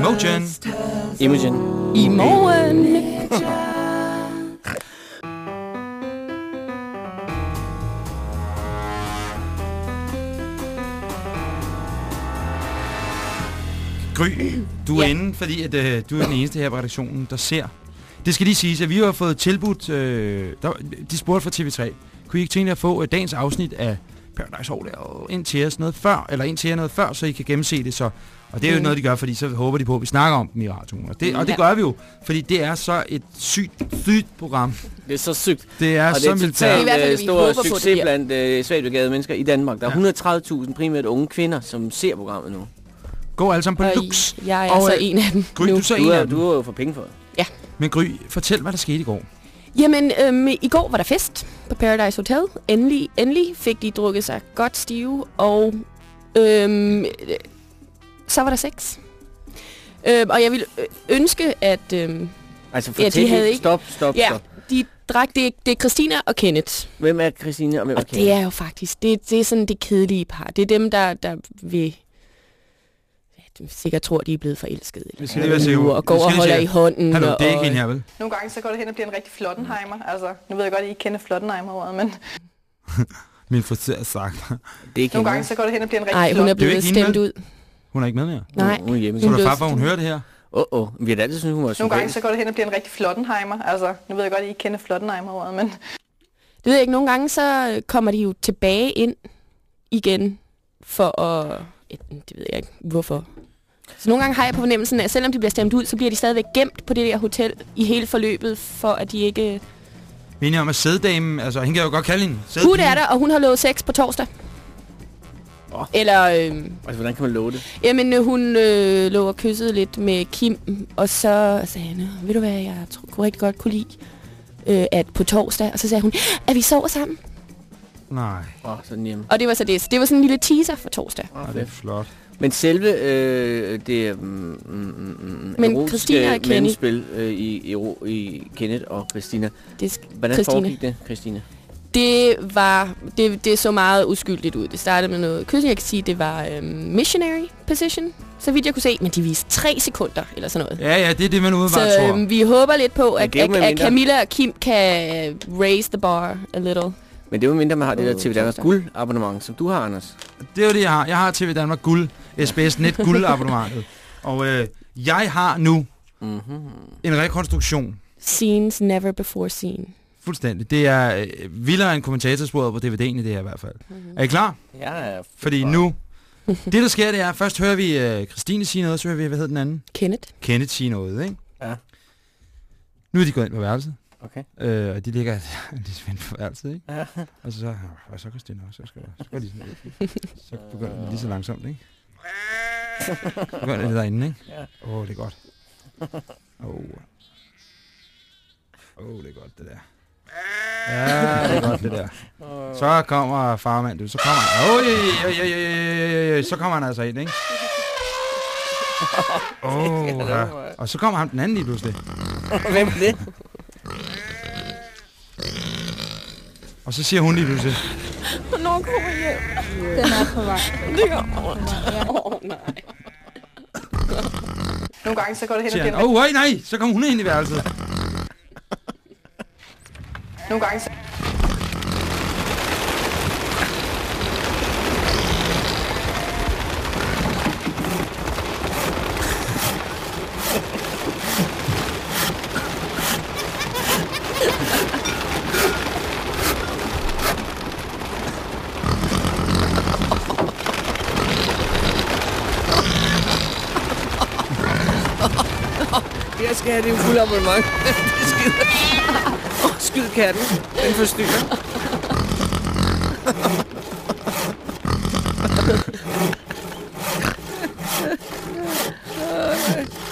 Speaker 2: Emotion.
Speaker 3: Emojin.
Speaker 9: I morgen.
Speaker 2: Gry, du er
Speaker 9: Ja.
Speaker 2: inde, fordi at, øh, du er den eneste her på redaktionen, der ser. Det skal lige siges, at vi har fået tilbudt, øh, der, de spurgte fra TV3, kunne I ikke tænke jer at få øh, dagens afsnit af Paradise Hotel ind til os noget før, eller ind til jer noget før, så I kan gennemse det så. Og det er jo
Speaker 9: Mm.
Speaker 2: noget, de gør, fordi så håber de på, at vi snakker om dem i radioen. Og det, og det
Speaker 9: Ja.
Speaker 2: gør vi jo, fordi det er så et sygt, sygt program.
Speaker 3: Det er så sygt.
Speaker 2: Det er
Speaker 3: og det
Speaker 2: så
Speaker 3: er
Speaker 2: militært.
Speaker 9: Det er
Speaker 3: totalt øh,
Speaker 9: vi
Speaker 3: stor
Speaker 9: det
Speaker 3: succes blandt øh, svagt begavede mennesker i Danmark. Der er
Speaker 2: Ja.
Speaker 3: 130.000 primært unge kvinder, som ser programmet nu.
Speaker 2: Gå alle sammen på
Speaker 9: Og
Speaker 2: lux.
Speaker 9: jeg er
Speaker 2: Og,
Speaker 9: så
Speaker 2: øh,
Speaker 9: en af dem
Speaker 2: Gry,
Speaker 9: nu.
Speaker 2: du er så
Speaker 3: Du
Speaker 2: en
Speaker 3: er,
Speaker 2: af dem.
Speaker 3: du er jo for penge for det.
Speaker 2: Men Gry, fortæl, hvad der skete i går.
Speaker 9: Jamen, øhm, i går var der fest på Paradise Hotel. Endelig, endelig fik de drukket sig godt stive, og øhm, øh, så var der sex. Øhm, og jeg ville øh, ønske, at øhm,
Speaker 3: Altså
Speaker 9: Ja, de
Speaker 3: fortæl
Speaker 9: havde ikke-
Speaker 3: Stop, stop,
Speaker 9: ja,
Speaker 3: stop.
Speaker 9: de drak, det, det er Christina og Kenneth.
Speaker 3: Hvem er Christine og hvem er
Speaker 9: Og
Speaker 3: Kenneth?
Speaker 9: det er jo faktisk, det, det er sådan det kedelige par. Det er dem, der, der vil sikkert tror, de er blevet forelsket.
Speaker 2: Vi skal
Speaker 9: Eller,
Speaker 2: lige være
Speaker 9: og går og holder i hånden.
Speaker 2: Hallo,
Speaker 9: og,
Speaker 2: det er ikke hende her, vel?
Speaker 11: Nogle gange så går det hen og bliver en rigtig flottenheimer. Altså, nu ved jeg godt, at I ikke kender flottenheimer-ordet, men
Speaker 2: Min frisør har sagt.
Speaker 3: Det er ikke
Speaker 11: nogle gange så går det hen og bliver en rigtig
Speaker 9: Nej, hun er.
Speaker 2: Det er
Speaker 9: blevet
Speaker 2: ikke hende,
Speaker 9: stemt ud.
Speaker 2: Hun er ikke med mere.
Speaker 9: Nej.
Speaker 3: Hun er hjemme.
Speaker 2: Så
Speaker 9: Hun
Speaker 2: er det farfar, hun hører det her.
Speaker 3: Åh, oh, oh. vi har da altid syntes, hun var
Speaker 11: Nogle gange så går det hen og bliver en rigtig flottenheimer. Altså, nu ved jeg godt, at I ikke kender flottenheimer-ordet, men
Speaker 9: Det ved jeg ikke, nogle gange så kommer de jo tilbage ind igen for at... Ja, det ved jeg ikke, hvorfor. Så nogle gange har jeg på fornemmelsen, at selvom de bliver stemt ud, så bliver de stadigvæk gemt på det der hotel i hele forløbet, for at de ikke...
Speaker 2: Er enige om, at sæddamen, altså hende kan jeg jo godt kalde hende.
Speaker 9: Hun er der, og hun har lovet sex på torsdag.
Speaker 3: Åh.
Speaker 9: Eller, øh,
Speaker 3: Altså, hvordan kan man love det?
Speaker 9: jamen, øh, hun øh, lå og kyssede lidt med Kim, og så sagde han, "Nå, ved du hvad, jeg tror, kunne rigtig godt kunne lide, øh, at på torsdag, og så sagde hun, at vi sover sammen.
Speaker 2: Nej,
Speaker 3: Åh, oh, sådan hjemme.
Speaker 9: Og det var så det. Så det var sådan en lille teaser for torsdag.
Speaker 2: oh, det er flot.
Speaker 3: Men selve øh, det mm, mm, mm, mm,
Speaker 9: Men
Speaker 3: erotiske
Speaker 9: Christina og
Speaker 3: mellemspil øh, i, ero, i Kenneth og Christina.
Speaker 9: Det,
Speaker 3: Hvordan
Speaker 9: Christine.
Speaker 3: foregik det, Christina?
Speaker 9: Det var, det, det så meget uskyldigt ud. Det startede med noget kyssing. Jeg kan sige, det var øhm, missionary position, så vidt jeg kunne se. Men de viste tre sekunder eller sådan noget.
Speaker 2: Ja, ja, det er det, man umiddelbart
Speaker 9: Så
Speaker 2: tror.
Speaker 9: øhm, vi håber lidt på, at, at, at Camilla og Kim kan raise the bar a little.
Speaker 3: Men det er jo mindre, man har det der TV Danmarks
Speaker 9: torsdag.
Speaker 3: guldabonnement, som du har, Anders.
Speaker 2: Det er jo det, jeg har. Jeg har TV Danmark Guld, SBS Net Guldabonnementet. Og øh, jeg har nu
Speaker 3: Mm-hmm.
Speaker 2: en rekonstruktion.
Speaker 9: Scenes never before seen.
Speaker 2: Fuldstændig. Det er øh, vildere end kommentatorsporet på DVD'en i det her i hvert fald.
Speaker 9: Mm-hmm.
Speaker 2: Er I klar?
Speaker 3: Jeg er
Speaker 2: Fordi nu... Det, der sker, det er, først hører vi øh, Christine sige noget, så hører vi, hvad hedder den anden?
Speaker 9: Kenneth.
Speaker 2: Kenneth sige noget, ikke?
Speaker 3: Ja.
Speaker 2: Nu er de gået ind på værelset.
Speaker 3: Okay.
Speaker 2: Øh, og de ligger de spændt på værelset, ikke?
Speaker 3: Ja.
Speaker 2: Og så så, og så Christine, og så skal så går de sådan, så begynder de lige så langsomt, ikke? Så begynder det derinde, ikke?
Speaker 3: Ja.
Speaker 2: Åh, oh, det er godt. Åh. Oh. Oh, det er godt, det der. Ja, det er godt, det der. Så kommer farmand, du. Så kommer han. Ja, ja, ja, ja, ja, ja, Så kommer han altså ind, ikke? Åh, oh, ja. Og så kommer han den anden lige pludselig.
Speaker 3: Hvem er det?
Speaker 2: Og så siger hun lige pludselig.
Speaker 9: Hvornår kommer jeg hjem?
Speaker 11: Den er på vej.
Speaker 9: Det gør ondt. Åh, nej.
Speaker 11: Nogle gange så går det hen og
Speaker 2: Siger
Speaker 11: bliver
Speaker 2: Åh, oh, nej, så kommer hun ind i værelset.
Speaker 11: Nogle gange så...
Speaker 3: have det fuld abonnement. det skider. Åh, skyd katten. Den forstyrrer.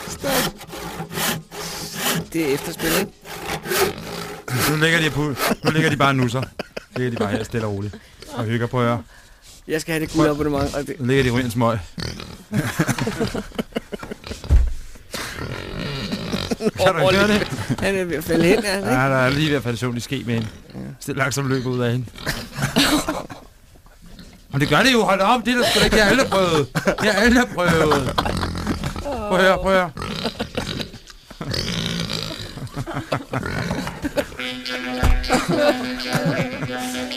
Speaker 3: Stop. Det er efterspil, ikke?
Speaker 2: Nu ligger de, på, nu ligger de bare og nusser. Nu ligger de bare her stille og roligt. Og hygger på jer.
Speaker 3: Jeg skal have det gule abonnement. Og det...
Speaker 2: Nu ligger de i en smøg. Kan du høre det?
Speaker 3: Han er ved at falde hen, er han, ikke?
Speaker 2: Ja, der er lige ved at falde søvn i ske med hende. Stil langsomt løber ud af hende. Og det gør det jo, hold op, det er der sgu da ikke, har alle prøvet. Det har alle prøvet. Prøv at høre, prøv at høre.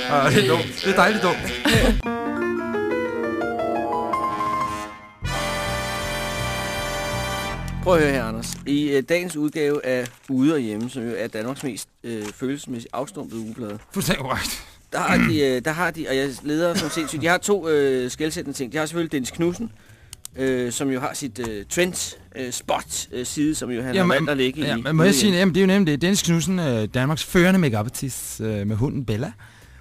Speaker 2: Ah, det er dumt. Det er dejligt dumt.
Speaker 3: Prøv at høre her, Anders. I øh, dagens udgave af Ude og Hjemme, som jo er Danmarks mest øh, følelsesmæssigt afstumpede ugeblad,
Speaker 2: Fuldstændig korrekt.
Speaker 3: der har, de, øh, der har de, og jeg leder som sindssygt, de har to øh, skældsættende ting. De har selvfølgelig Dennis Knudsen, øh, som jo har sit øh, trend øh, spot øh, side, som jo han har valgt at lægge
Speaker 2: ja,
Speaker 3: i.
Speaker 2: men må jeg sige, jamen, det er jo nemlig det. Dennis Knudsen, øh, Danmarks førende make artist øh, med hunden Bella.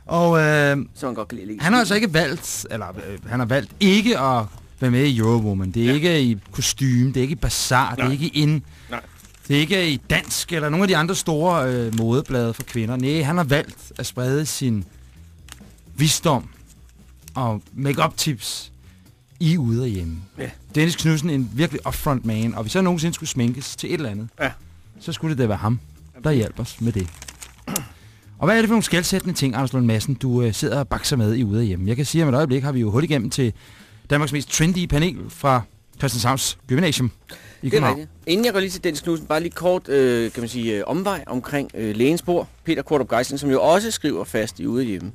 Speaker 2: Og øh,
Speaker 3: Så han godt kan lide
Speaker 2: han har altså ikke valgt, eller øh, han har valgt ikke at være med i Eurowoman. Det er ja. ikke i kostume, det er ikke i Bazaar, det er ikke in.
Speaker 3: Nej.
Speaker 2: Det er ikke i dansk eller nogle af de andre store øh, modeblade for kvinder. Nej, han har valgt at sprede sin visdom og make-up tips i ude og hjemme.
Speaker 3: Ja.
Speaker 2: Dennis Knudsen, en virkelig upfront man, og hvis jeg nogensinde skulle sminkes til et eller andet,
Speaker 3: Ja.
Speaker 2: så skulle det da være ham, der hjalp os med det. Og hvad er det for nogle skældsættende ting, Anders Lund Madsen, du øh, sidder og bakser med i ude af hjemme? Jeg kan sige, at om et øjeblik har vi jo hul igennem til Danmarks mest trendy panel fra Christianshavns Gymnasium i
Speaker 3: Det er rigtigt. Inden jeg går lige til Dennis Knudsen, bare lige kort, øh, kan man sige, øh, omvej omkring øh, lægens bord. Peter Kortrup Geisling, som jo også skriver fast i Ude Hjemme,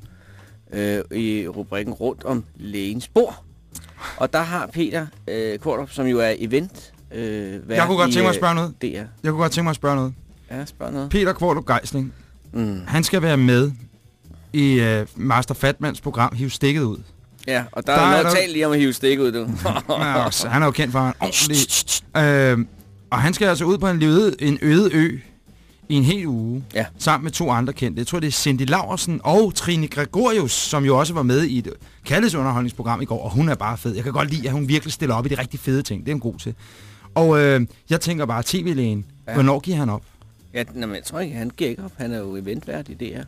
Speaker 3: øh, i rubrikken rundt om lægens bord. Og der har Peter øh, Kortrup, som jo er event, øh,
Speaker 2: Jeg kunne godt
Speaker 3: i,
Speaker 2: tænke mig at
Speaker 3: øh,
Speaker 2: spørge noget.
Speaker 3: DR.
Speaker 2: Jeg kunne godt tænke mig at spørge noget.
Speaker 3: Ja, spørg noget.
Speaker 2: Peter Kvartrup Geisling,
Speaker 3: Mm.
Speaker 2: han skal være med i øh, Master Fatmans program Hiv Stikket Ud.
Speaker 3: Ja, og der,
Speaker 2: Der
Speaker 3: er noget
Speaker 2: der-
Speaker 3: talt lige om at hive stik ud, du.
Speaker 2: Er, også, han er jo kendt for, er ordentlig. Øh, og han skal altså ud på en øde, en øde ø i en hel uge,
Speaker 3: Ja.
Speaker 2: sammen med to andre kendte. Jeg tror, det er Cindy Laversen og Trine Gregorius, som jo også var med i et kærlighedsunderholdningsprogram i går, og hun er bare fed. Jeg kan godt lide, at hun virkelig stiller op i de rigtig fede ting. Det er hun god til. Og øh, jeg tænker bare, tv-lægen, ja.
Speaker 3: Ja.
Speaker 2: hvornår giver han op?
Speaker 3: ja, nej, men jeg tror ikke, han giver ikke op. Han er jo eventvært i DR.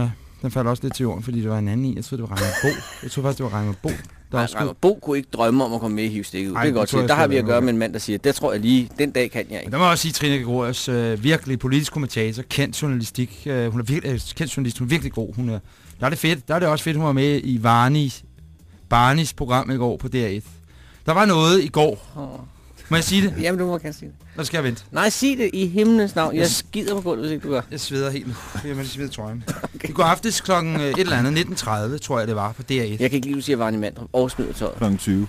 Speaker 2: Ja, den faldt også lidt til jorden, fordi det var en anden i. Jeg troede, det var Reimer Bo. Jeg tror faktisk, det var Reimer Bo, der
Speaker 3: Nej, Reimer Bo kunne ikke drømme om at komme med i hive stik ud.
Speaker 2: Ej,
Speaker 3: det kan
Speaker 2: det
Speaker 3: godt
Speaker 2: jeg
Speaker 3: Der har vi at gøre med en mand, der siger, det tror jeg lige, den dag kan jeg
Speaker 2: Men
Speaker 3: ikke.
Speaker 2: der må også sige, Trine Gregorius, øh, virkelig politisk kommentator, kendt journalistik. Øh, hun er virkelig, øh, kendt journalist, hun er virkelig god. Hun er, der er det fedt. Der er det også fedt, hun var med i Varni, Barnis program i går på DR1. Der var noget i går. Må jeg sige det?
Speaker 3: Jamen, du må gerne sige det.
Speaker 2: Eller skal jeg vente?
Speaker 3: Nej, sig det i himlens navn. Jeg skider på gulvet, hvis ikke du gør.
Speaker 2: Jeg sveder helt nu. Jeg må lige svede trøjen. I går aftes klokken øh, et eller andet, 19.30, tror jeg det var, på DR1.
Speaker 3: Jeg kan ikke lide, at du siger Varni Mandrup og smider tøjet.
Speaker 4: Klokken 20.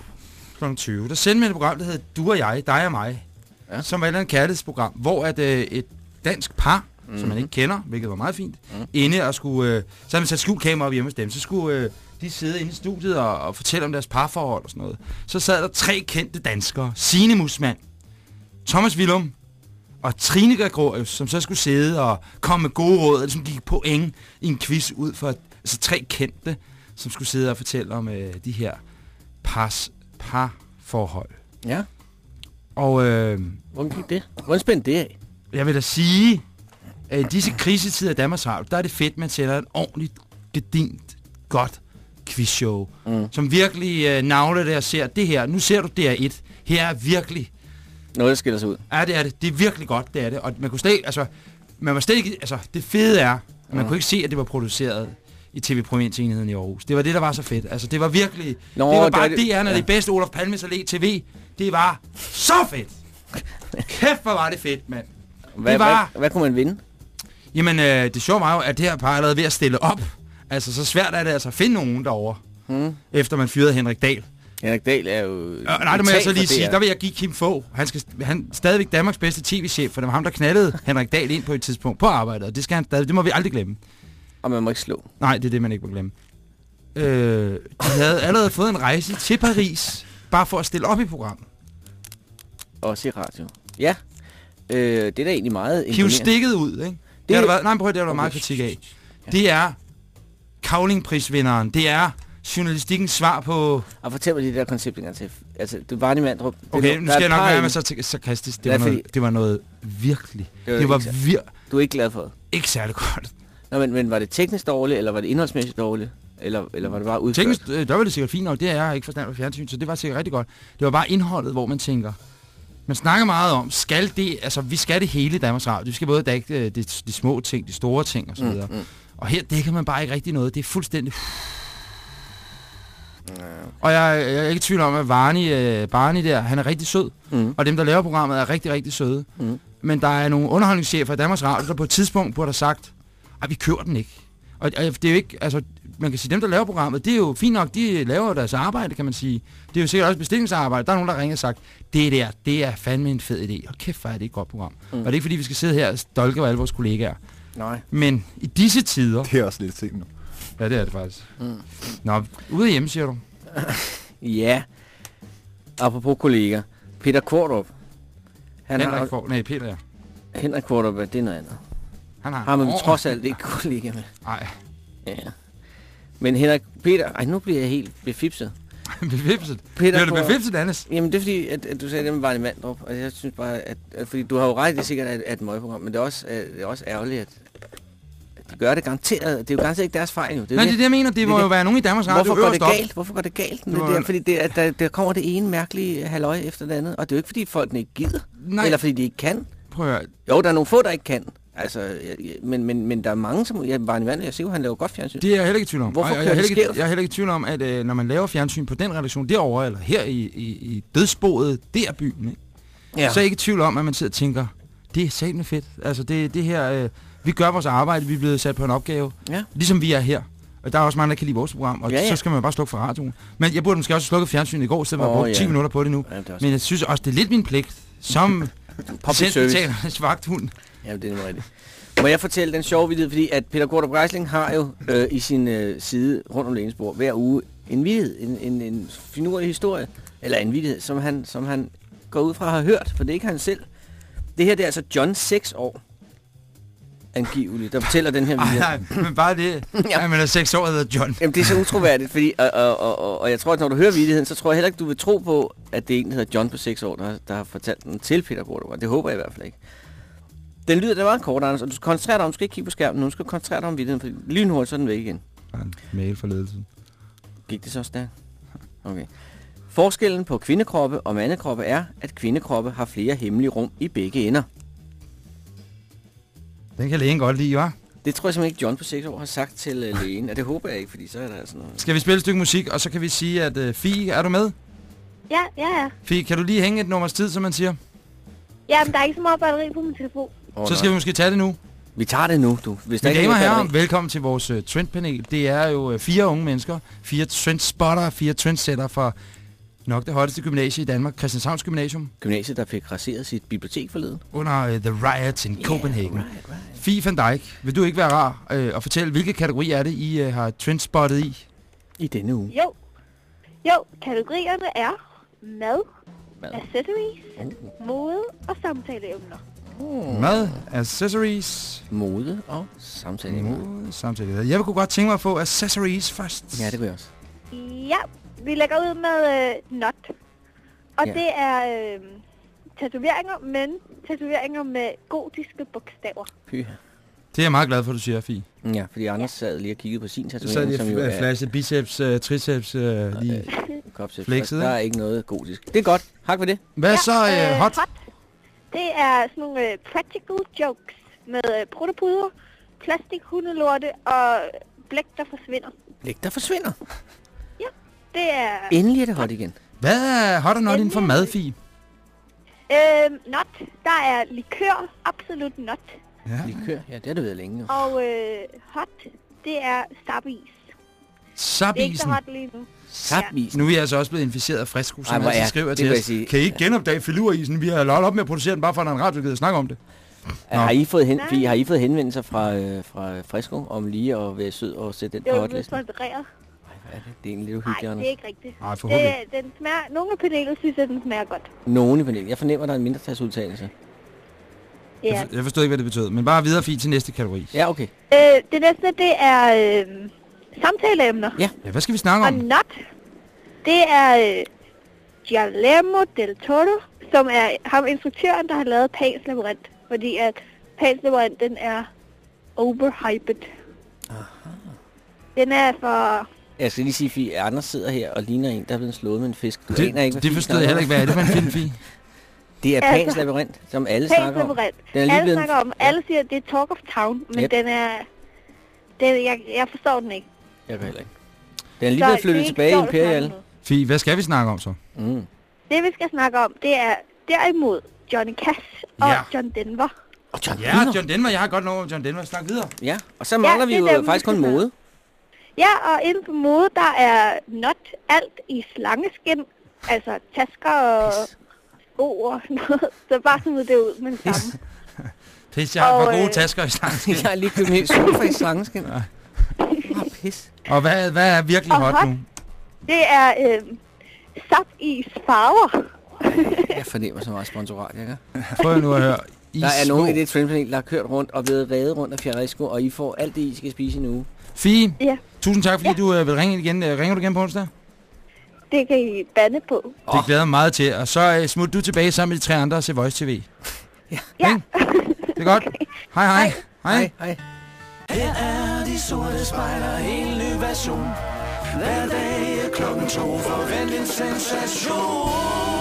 Speaker 2: kl. 20. Der sendte man et program, der hedder Du og jeg, dig og mig. Ja. Som var et eller andet kærlighedsprogram, hvor at, øh, et dansk par, mm-hmm. som man ikke kender, hvilket var meget fint, mm. inde og skulle... Øh, så havde man sat skjult kamera op hjemme hos dem. Så skulle øh, de sidde inde i studiet og, og fortælle om deres parforhold og sådan noget. Så sad der tre kendte danskere. Signe Musmand, Thomas Willum og Trine Gregorius, som så skulle sidde og komme med gode råd, og som gik på eng i en quiz ud for altså tre kendte, som skulle sidde og fortælle om øh, de her pars, parforhold.
Speaker 3: Ja,
Speaker 2: Og øh,
Speaker 3: hvordan gik det? Hvordan spændte det af?
Speaker 2: jeg vil da sige, at i disse krisetider i Danmarks Radio, der er det fedt, man sætter et ordentligt, gedint, godt quizshow,
Speaker 3: Mm.
Speaker 2: som virkelig øh, navler det og ser det her. Nu ser du DR1. Her er virkelig
Speaker 3: Noget, der skiller sig ud.
Speaker 2: Ja, det er det. Det er virkelig godt, det er det. Og man kunne slet, altså, man var slet ikke, altså, det fede er, at man
Speaker 3: Mm.
Speaker 2: kunne ikke se, at det var produceret i TV Provinsenheden i Aarhus. Det var det, der var så fedt. Altså, det var virkelig,
Speaker 3: Nå,
Speaker 2: det var bare det, DR, når
Speaker 3: ja.
Speaker 2: det bedste Olof Palmes Allé TV. Det var så fedt. Kæft, hvor var det fedt, mand.
Speaker 3: Hvad,
Speaker 2: Det var-
Speaker 3: hvad, hvad kunne man vinde?
Speaker 2: Jamen, øh, det sjove var jo, at det her par er allerede ved at stille op. Altså, så svært er det altså at finde nogen derovre,
Speaker 3: Hmm.
Speaker 2: efter man fyrede Henrik Dahl.
Speaker 3: Henrik Dahl er jo...
Speaker 2: Øh, nej, det må jeg så lige sige. Der vil jeg give Kim Fogh. Han skal han stadigvæk Danmarks bedste tv-chef, for det var ham, der knaldede Henrik Dahl ind på et tidspunkt på arbejdet. Og det, skal han stadig, det må vi aldrig glemme.
Speaker 3: Og man må ikke slå.
Speaker 2: Nej, det er det, man ikke må glemme. Øh, de havde allerede fået en rejse til Paris, bare for at stille op i programmet.
Speaker 3: Også i radio. Ja. Øh, det er da egentlig meget
Speaker 2: Hiv
Speaker 3: imponerende.
Speaker 2: stikket ud, ikke? Det,
Speaker 3: Det-
Speaker 2: har der været, nej, prøv at det har der
Speaker 3: Okay.
Speaker 2: meget kritik af. Det er Kavlingprisvinderen. Det er journalistikkens svar på...
Speaker 3: Og fortæl mig lige det der koncept en gang til. Altså, det var i Mandrup.
Speaker 2: Okay, nu skal jeg nok være med så sarkastisk. Det var, noget, det var noget virkelig.
Speaker 3: Det var
Speaker 2: Det var vir
Speaker 3: Du er ikke glad for det?
Speaker 2: ikke særlig godt.
Speaker 3: Nå, men, men var det teknisk dårligt, eller var det indholdsmæssigt dårligt? Eller, eller var det bare udført?
Speaker 2: Teknisk, øh, der var det sikkert fint nok. Det er jeg ikke forstand på fjernsyn, så det var sikkert rigtig godt. Det var bare indholdet, hvor man tænker... Man snakker meget om, skal det, altså vi skal det hele i Danmarks Radio. Vi skal både dække øh, de, de små ting, de store ting osv. Mm, mm. Og her dækker man bare ikke rigtig noget. Det er fuldstændig... Og jeg, jeg er ikke i tvivl om, at Barney, øh, Barney der, han er rigtig sød.
Speaker 3: Mm.
Speaker 2: Og dem, der laver programmet, er rigtig, rigtig søde.
Speaker 3: Mm.
Speaker 2: Men der er nogle underholdningschefer i Danmarks Radio, der på et tidspunkt burde have sagt, at vi kører den ikke. Og, og det er jo ikke, altså, man kan sige, dem, der laver programmet, det er jo fint nok, de laver jo deres arbejde, kan man sige. Det er jo sikkert også bestillingsarbejde. Der er nogen, der ringer og sagt, det der, det er fandme en fed idé. Og kæft, hvor er det et godt program. Mm. Og det er ikke, fordi vi skal sidde her og stolke over alle vores kollegaer.
Speaker 3: Nej.
Speaker 2: Men i disse tider...
Speaker 4: Det er også lidt sent nu.
Speaker 2: Ja, det er det faktisk.
Speaker 3: Mm.
Speaker 2: Nå, ude hjemme, siger du.
Speaker 3: Ja. Apropos kolleger. Peter Kvartrup. Han
Speaker 2: Henrik
Speaker 3: har,
Speaker 2: Kvartrup- Nej, Peter, ja.
Speaker 3: Henrik Kvartrup, det er noget andet.
Speaker 2: Han har,
Speaker 3: Har man
Speaker 2: Åh.
Speaker 3: trods alt ikke kollega med.
Speaker 2: Nej,
Speaker 3: Ja. Men Henrik, Peter, ej, nu bliver jeg helt befipset.
Speaker 2: befipset.
Speaker 3: Peter
Speaker 2: Bliver du befipset, Anders?
Speaker 3: Jamen det er fordi, at, at du sagde det med Barney Mandrup, og jeg synes bare, at, at fordi du har jo ret, det er sikkert et, et møgprogram, men det er også, øh, det er også ærgerligt, at, at de gør det garanteret. Det er jo garanteret ikke deres fejl jo. Det er
Speaker 2: Nej, det er det, jeg mener. Det må
Speaker 3: det-
Speaker 2: jo være nogen i Danmarks Radio
Speaker 3: Hvorfor går det
Speaker 2: op.
Speaker 3: galt? Hvorfor går det galt? Det, det er, fordi det, at der, der kommer det ene mærkelige halløj efter det andet, og det er jo ikke fordi folkene ikke gider,
Speaker 2: Nej.
Speaker 3: eller fordi de ikke kan.
Speaker 2: Prøv at.
Speaker 3: Jo, der er nogle få, der ikke kan. Altså, jeg- jeg- men, men, men der er mange, som... Ja, Barney Vand, jeg ser jo, han laver godt fjernsyn.
Speaker 2: Det er jeg heller ikke i tvivl om.
Speaker 3: Hvorfor
Speaker 2: Og jeg, jeg,
Speaker 3: det
Speaker 2: heller ikke, jeg er heller ikke i tvivl om, at øh, når man laver fjernsyn på den redaktion derovre, eller her i, i, i dødsboet der byen, ikke?
Speaker 3: Ja.
Speaker 2: så er jeg ikke i tvivl om, at man sidder og tænker, det er satme fedt. Altså det, det her, øh, vi gør vores arbejde, vi er blevet sat på en opgave,
Speaker 3: Ja.
Speaker 2: ligesom vi er her. Og der er også mange, der kan lide vores program, og
Speaker 3: Ja, ja.
Speaker 2: så skal man bare slukke for radioen. Men jeg burde måske også have slukket fjernsynet i går, så jeg oh, brugt 10
Speaker 3: ja.
Speaker 2: minutter på det nu.
Speaker 3: Ja, det
Speaker 2: Men jeg synes også, det er lidt min pligt, som patientbetalernes vagthund.
Speaker 3: Ja, det er rigtigt. Må jeg fortælle den sjove vidighed, fordi at Peter Kortrup Geisling har jo øh, i sin øh, side rundt om Lægensborg hver uge en vidighed, en, en, en finurlig historie, eller en vidighed, som han, som han går ud fra have hørt, for det er ikke han selv. Det her det er altså John 6 år, angiveligt, der fortæller den her
Speaker 2: Ej, nej, men bare det,
Speaker 3: Ja.
Speaker 2: at man er 6 år hedder John.
Speaker 3: Jamen, det er så utroværdigt, fordi, og, og, og, og, og jeg tror, at når du hører vidigheden, så tror jeg heller ikke, du vil tro på, at det er en, der hedder John på 6 år, der, der har fortalt den til Peter Kortrup. Det håber jeg i hvert fald ikke. Den lyder, der var kort, Anders, og du skal koncentrere dig om, du skal ikke kigge på skærmen nu, du skal koncentrere dig om vidigheden, for lynhurtigt så er den væk igen.
Speaker 2: Der en mail for ledelsen.
Speaker 3: Gik det så stærkt? Okay. Forskellen på kvindekroppe og mandekroppe er, at kvindekroppe har flere hemmelige rum i begge ender.
Speaker 2: Den kan lægen godt lide, hva'?
Speaker 3: Det tror jeg simpelthen ikke, John på 6 år har sagt til uh, lægen, og det håber jeg ikke, fordi så er der altså noget...
Speaker 2: Skal vi spille et stykke musik, og så kan vi sige, at uh, Fie, er du med?
Speaker 10: Ja, ja, ja.
Speaker 2: Fie, kan du lige hænge et nummers tid, som man siger?
Speaker 10: Ja, men der er ikke så meget batteri på min telefon.
Speaker 3: Oh,
Speaker 2: Så skal vi måske tage det nu.
Speaker 3: Vi tager det nu, du. Hvis der
Speaker 2: Mine damer og
Speaker 3: er
Speaker 2: herrer, velkommen til vores uh, trendpanel. Det er jo uh, fire unge mennesker, fire trendspotter, fire trendsetter fra nok det hotteste gymnasie i Danmark, Christianshavns Gymnasium,
Speaker 3: Gymnasiet, der fik raseret sit bibliotek forleden.
Speaker 2: under uh, The Riots in Copenhagen.
Speaker 3: Right, right.
Speaker 2: Fie van Dijk, vil du ikke være rar uh, og fortælle, hvilke kategorier er det, I uh, har trendspottet i?
Speaker 3: I denne uge.
Speaker 10: Jo. Jo, kategorierne er mad,
Speaker 3: Mad.
Speaker 10: accessories, mode og samtaleemner.
Speaker 2: Mad, accessories,
Speaker 3: Mode og samtale.
Speaker 2: mode, samtidig. Jeg vil kunne godt tænke mig at få accessories først.
Speaker 3: Ja, det kunne jeg også.
Speaker 10: Ja, vi lægger ud med øh, not. Og
Speaker 3: Ja.
Speaker 10: ja. det er øh, tatoveringer, men tatoveringer med gotiske bogstaver.
Speaker 3: Pyha.
Speaker 2: Det er jeg meget glad for, du siger, Fie.
Speaker 3: Ja, fordi Anders sad lige og kiggede på sin
Speaker 2: Så
Speaker 3: tatovering,
Speaker 2: sad
Speaker 3: som
Speaker 2: de
Speaker 3: jo
Speaker 2: og
Speaker 3: er
Speaker 2: flashe biceps, uh, triceps, uh, lige.
Speaker 3: kopsæt.
Speaker 2: flexet,
Speaker 3: Der er ikke noget gotisk. Det er godt. Hak ved det.
Speaker 2: Hvad ja, så uh,
Speaker 10: øh,
Speaker 2: hot?
Speaker 10: hot. Det er sådan nogle øh, practical jokes med øh, prutterpuder, plastik, hundelorte og blæk, der forsvinder.
Speaker 3: Læg der forsvinder.
Speaker 10: Det er
Speaker 3: Endelig er det hot igen.
Speaker 2: Hvad er hot og not inden for mad, Fie?
Speaker 10: øh, not. Der er likør, absolut not.
Speaker 2: Ja.
Speaker 3: Likør. Ja, det har du været længe. jo.
Speaker 10: Og øh, hot, det er sabis. Det er ikke så
Speaker 2: Sabisen.
Speaker 10: hot lige nu.
Speaker 3: Sapvis.
Speaker 2: Nu er jeg altså også blevet inficeret af frisko,
Speaker 3: Ej,
Speaker 2: som altid
Speaker 3: er-
Speaker 2: skriver
Speaker 3: det
Speaker 2: til os.
Speaker 3: sige.
Speaker 2: Kan I ikke genopdage filurisen? Vi har lavet op med at producere den, bare for at der er en radio, der gider snakke om det.
Speaker 3: Har I, fået hen,
Speaker 10: Nej.
Speaker 3: Har I fået henvendelser fra, øh, fra Fresco om lige at være sød og sætte den
Speaker 10: Det
Speaker 3: på
Speaker 10: er jo blevet
Speaker 3: hotlisten?
Speaker 10: sponsoreret.
Speaker 3: Ja, det, det er egentlig lidt
Speaker 10: Nej,
Speaker 3: uhyggeligt,
Speaker 10: det er ikke rigtigt.
Speaker 2: Nej,
Speaker 10: Det,
Speaker 2: forhåbentlig.
Speaker 10: den smager, nogle af panelet synes, at den smager godt.
Speaker 3: Nogen i panelet. Jeg fornemmer, der er en mindretalsudtalelse.
Speaker 10: Ja.
Speaker 2: Jeg, for- jeg forstod ikke, hvad det betød, men bare videre fint til næste kategori.
Speaker 3: Ja, okay.
Speaker 10: Øh, det næste, det er øh, samtaleemner.
Speaker 3: Ja.
Speaker 2: Ja, hvad skal vi snakke
Speaker 10: Og
Speaker 2: om?
Speaker 10: not, det er øh, Guillermo del Toro, som er ham instruktøren, der har lavet Pans Labyrinth. Fordi at Pans Labyrinth, den er overhyped. Den er for...
Speaker 3: Jeg skal lige sige, fordi Anders sidder her og ligner en, der er blevet slået med en fisk. Du
Speaker 2: Det,
Speaker 3: aner ikke,
Speaker 2: det
Speaker 3: Fie
Speaker 2: forstod jeg heller
Speaker 3: om.
Speaker 2: ikke. Hvad er det for en film, Fie?
Speaker 3: Det er
Speaker 10: Altså,
Speaker 3: Pans Labyrint, som alle
Speaker 10: Pans
Speaker 3: snakker om.
Speaker 10: Labyrinth.
Speaker 3: Den er lige
Speaker 10: Alle
Speaker 3: blevet...
Speaker 10: snakker om, alle siger, at det er Talk of Town, men
Speaker 3: Yep.
Speaker 10: den er... Den, jeg, jeg forstår den ikke.
Speaker 3: Jeg kan heller ikke. Den er lige
Speaker 10: Så
Speaker 3: blevet flyttet tilbage i Imperial.
Speaker 10: om.
Speaker 2: Fie, hvad skal vi snakke om så?
Speaker 3: Mm.
Speaker 10: Det vi skal snakke om, det er derimod Johnny Cash og
Speaker 2: Ja.
Speaker 10: John Denver.
Speaker 3: Og John
Speaker 2: Ja, John Denver. Jeg har godt noget om John Denver. Snak videre.
Speaker 3: Ja, og så mangler
Speaker 10: det
Speaker 3: vi jo
Speaker 10: dem,
Speaker 3: faktisk kun mode.
Speaker 10: Ja, og inden for mode, der er not alt i slangeskin. Altså tasker og sko og sådan noget. Så bare smid det ud med det samme.
Speaker 2: Pis, jeg har
Speaker 10: Og,
Speaker 2: gode
Speaker 10: øh,
Speaker 2: tasker i slangen.
Speaker 3: Jeg har lige købt en sofa i slangeskin.
Speaker 2: Ja.
Speaker 3: Ah, pis.
Speaker 2: Og hvad, hvad er virkelig
Speaker 10: Og
Speaker 2: hot
Speaker 10: hot.
Speaker 2: nu?
Speaker 10: Det er øh, sapis farver.
Speaker 3: Jeg fornemmer så meget sponsorat, jeg kan.
Speaker 2: Prøv nu at høre. I
Speaker 3: Der er nogen i det trendpanel, der har kørt rundt og blevet reddet rundt af Fiaresco, og I får alt det, I skal spise i en uge.
Speaker 2: Fie,
Speaker 10: Ja,
Speaker 2: tusind tak, fordi du øh, vil ringe igen. Øh, Ringer du igen på onsdag?
Speaker 10: det kan I bande på.
Speaker 2: Det glæder mig meget til. Og så øh, smut du tilbage sammen med de tre andre og se Voice TV.
Speaker 10: Ja,
Speaker 2: Det er godt. Hej hej. Hej.
Speaker 3: hej.
Speaker 1: Her er de sorte spejler, en ny version. Hver dag klokken to, forvent en sensation.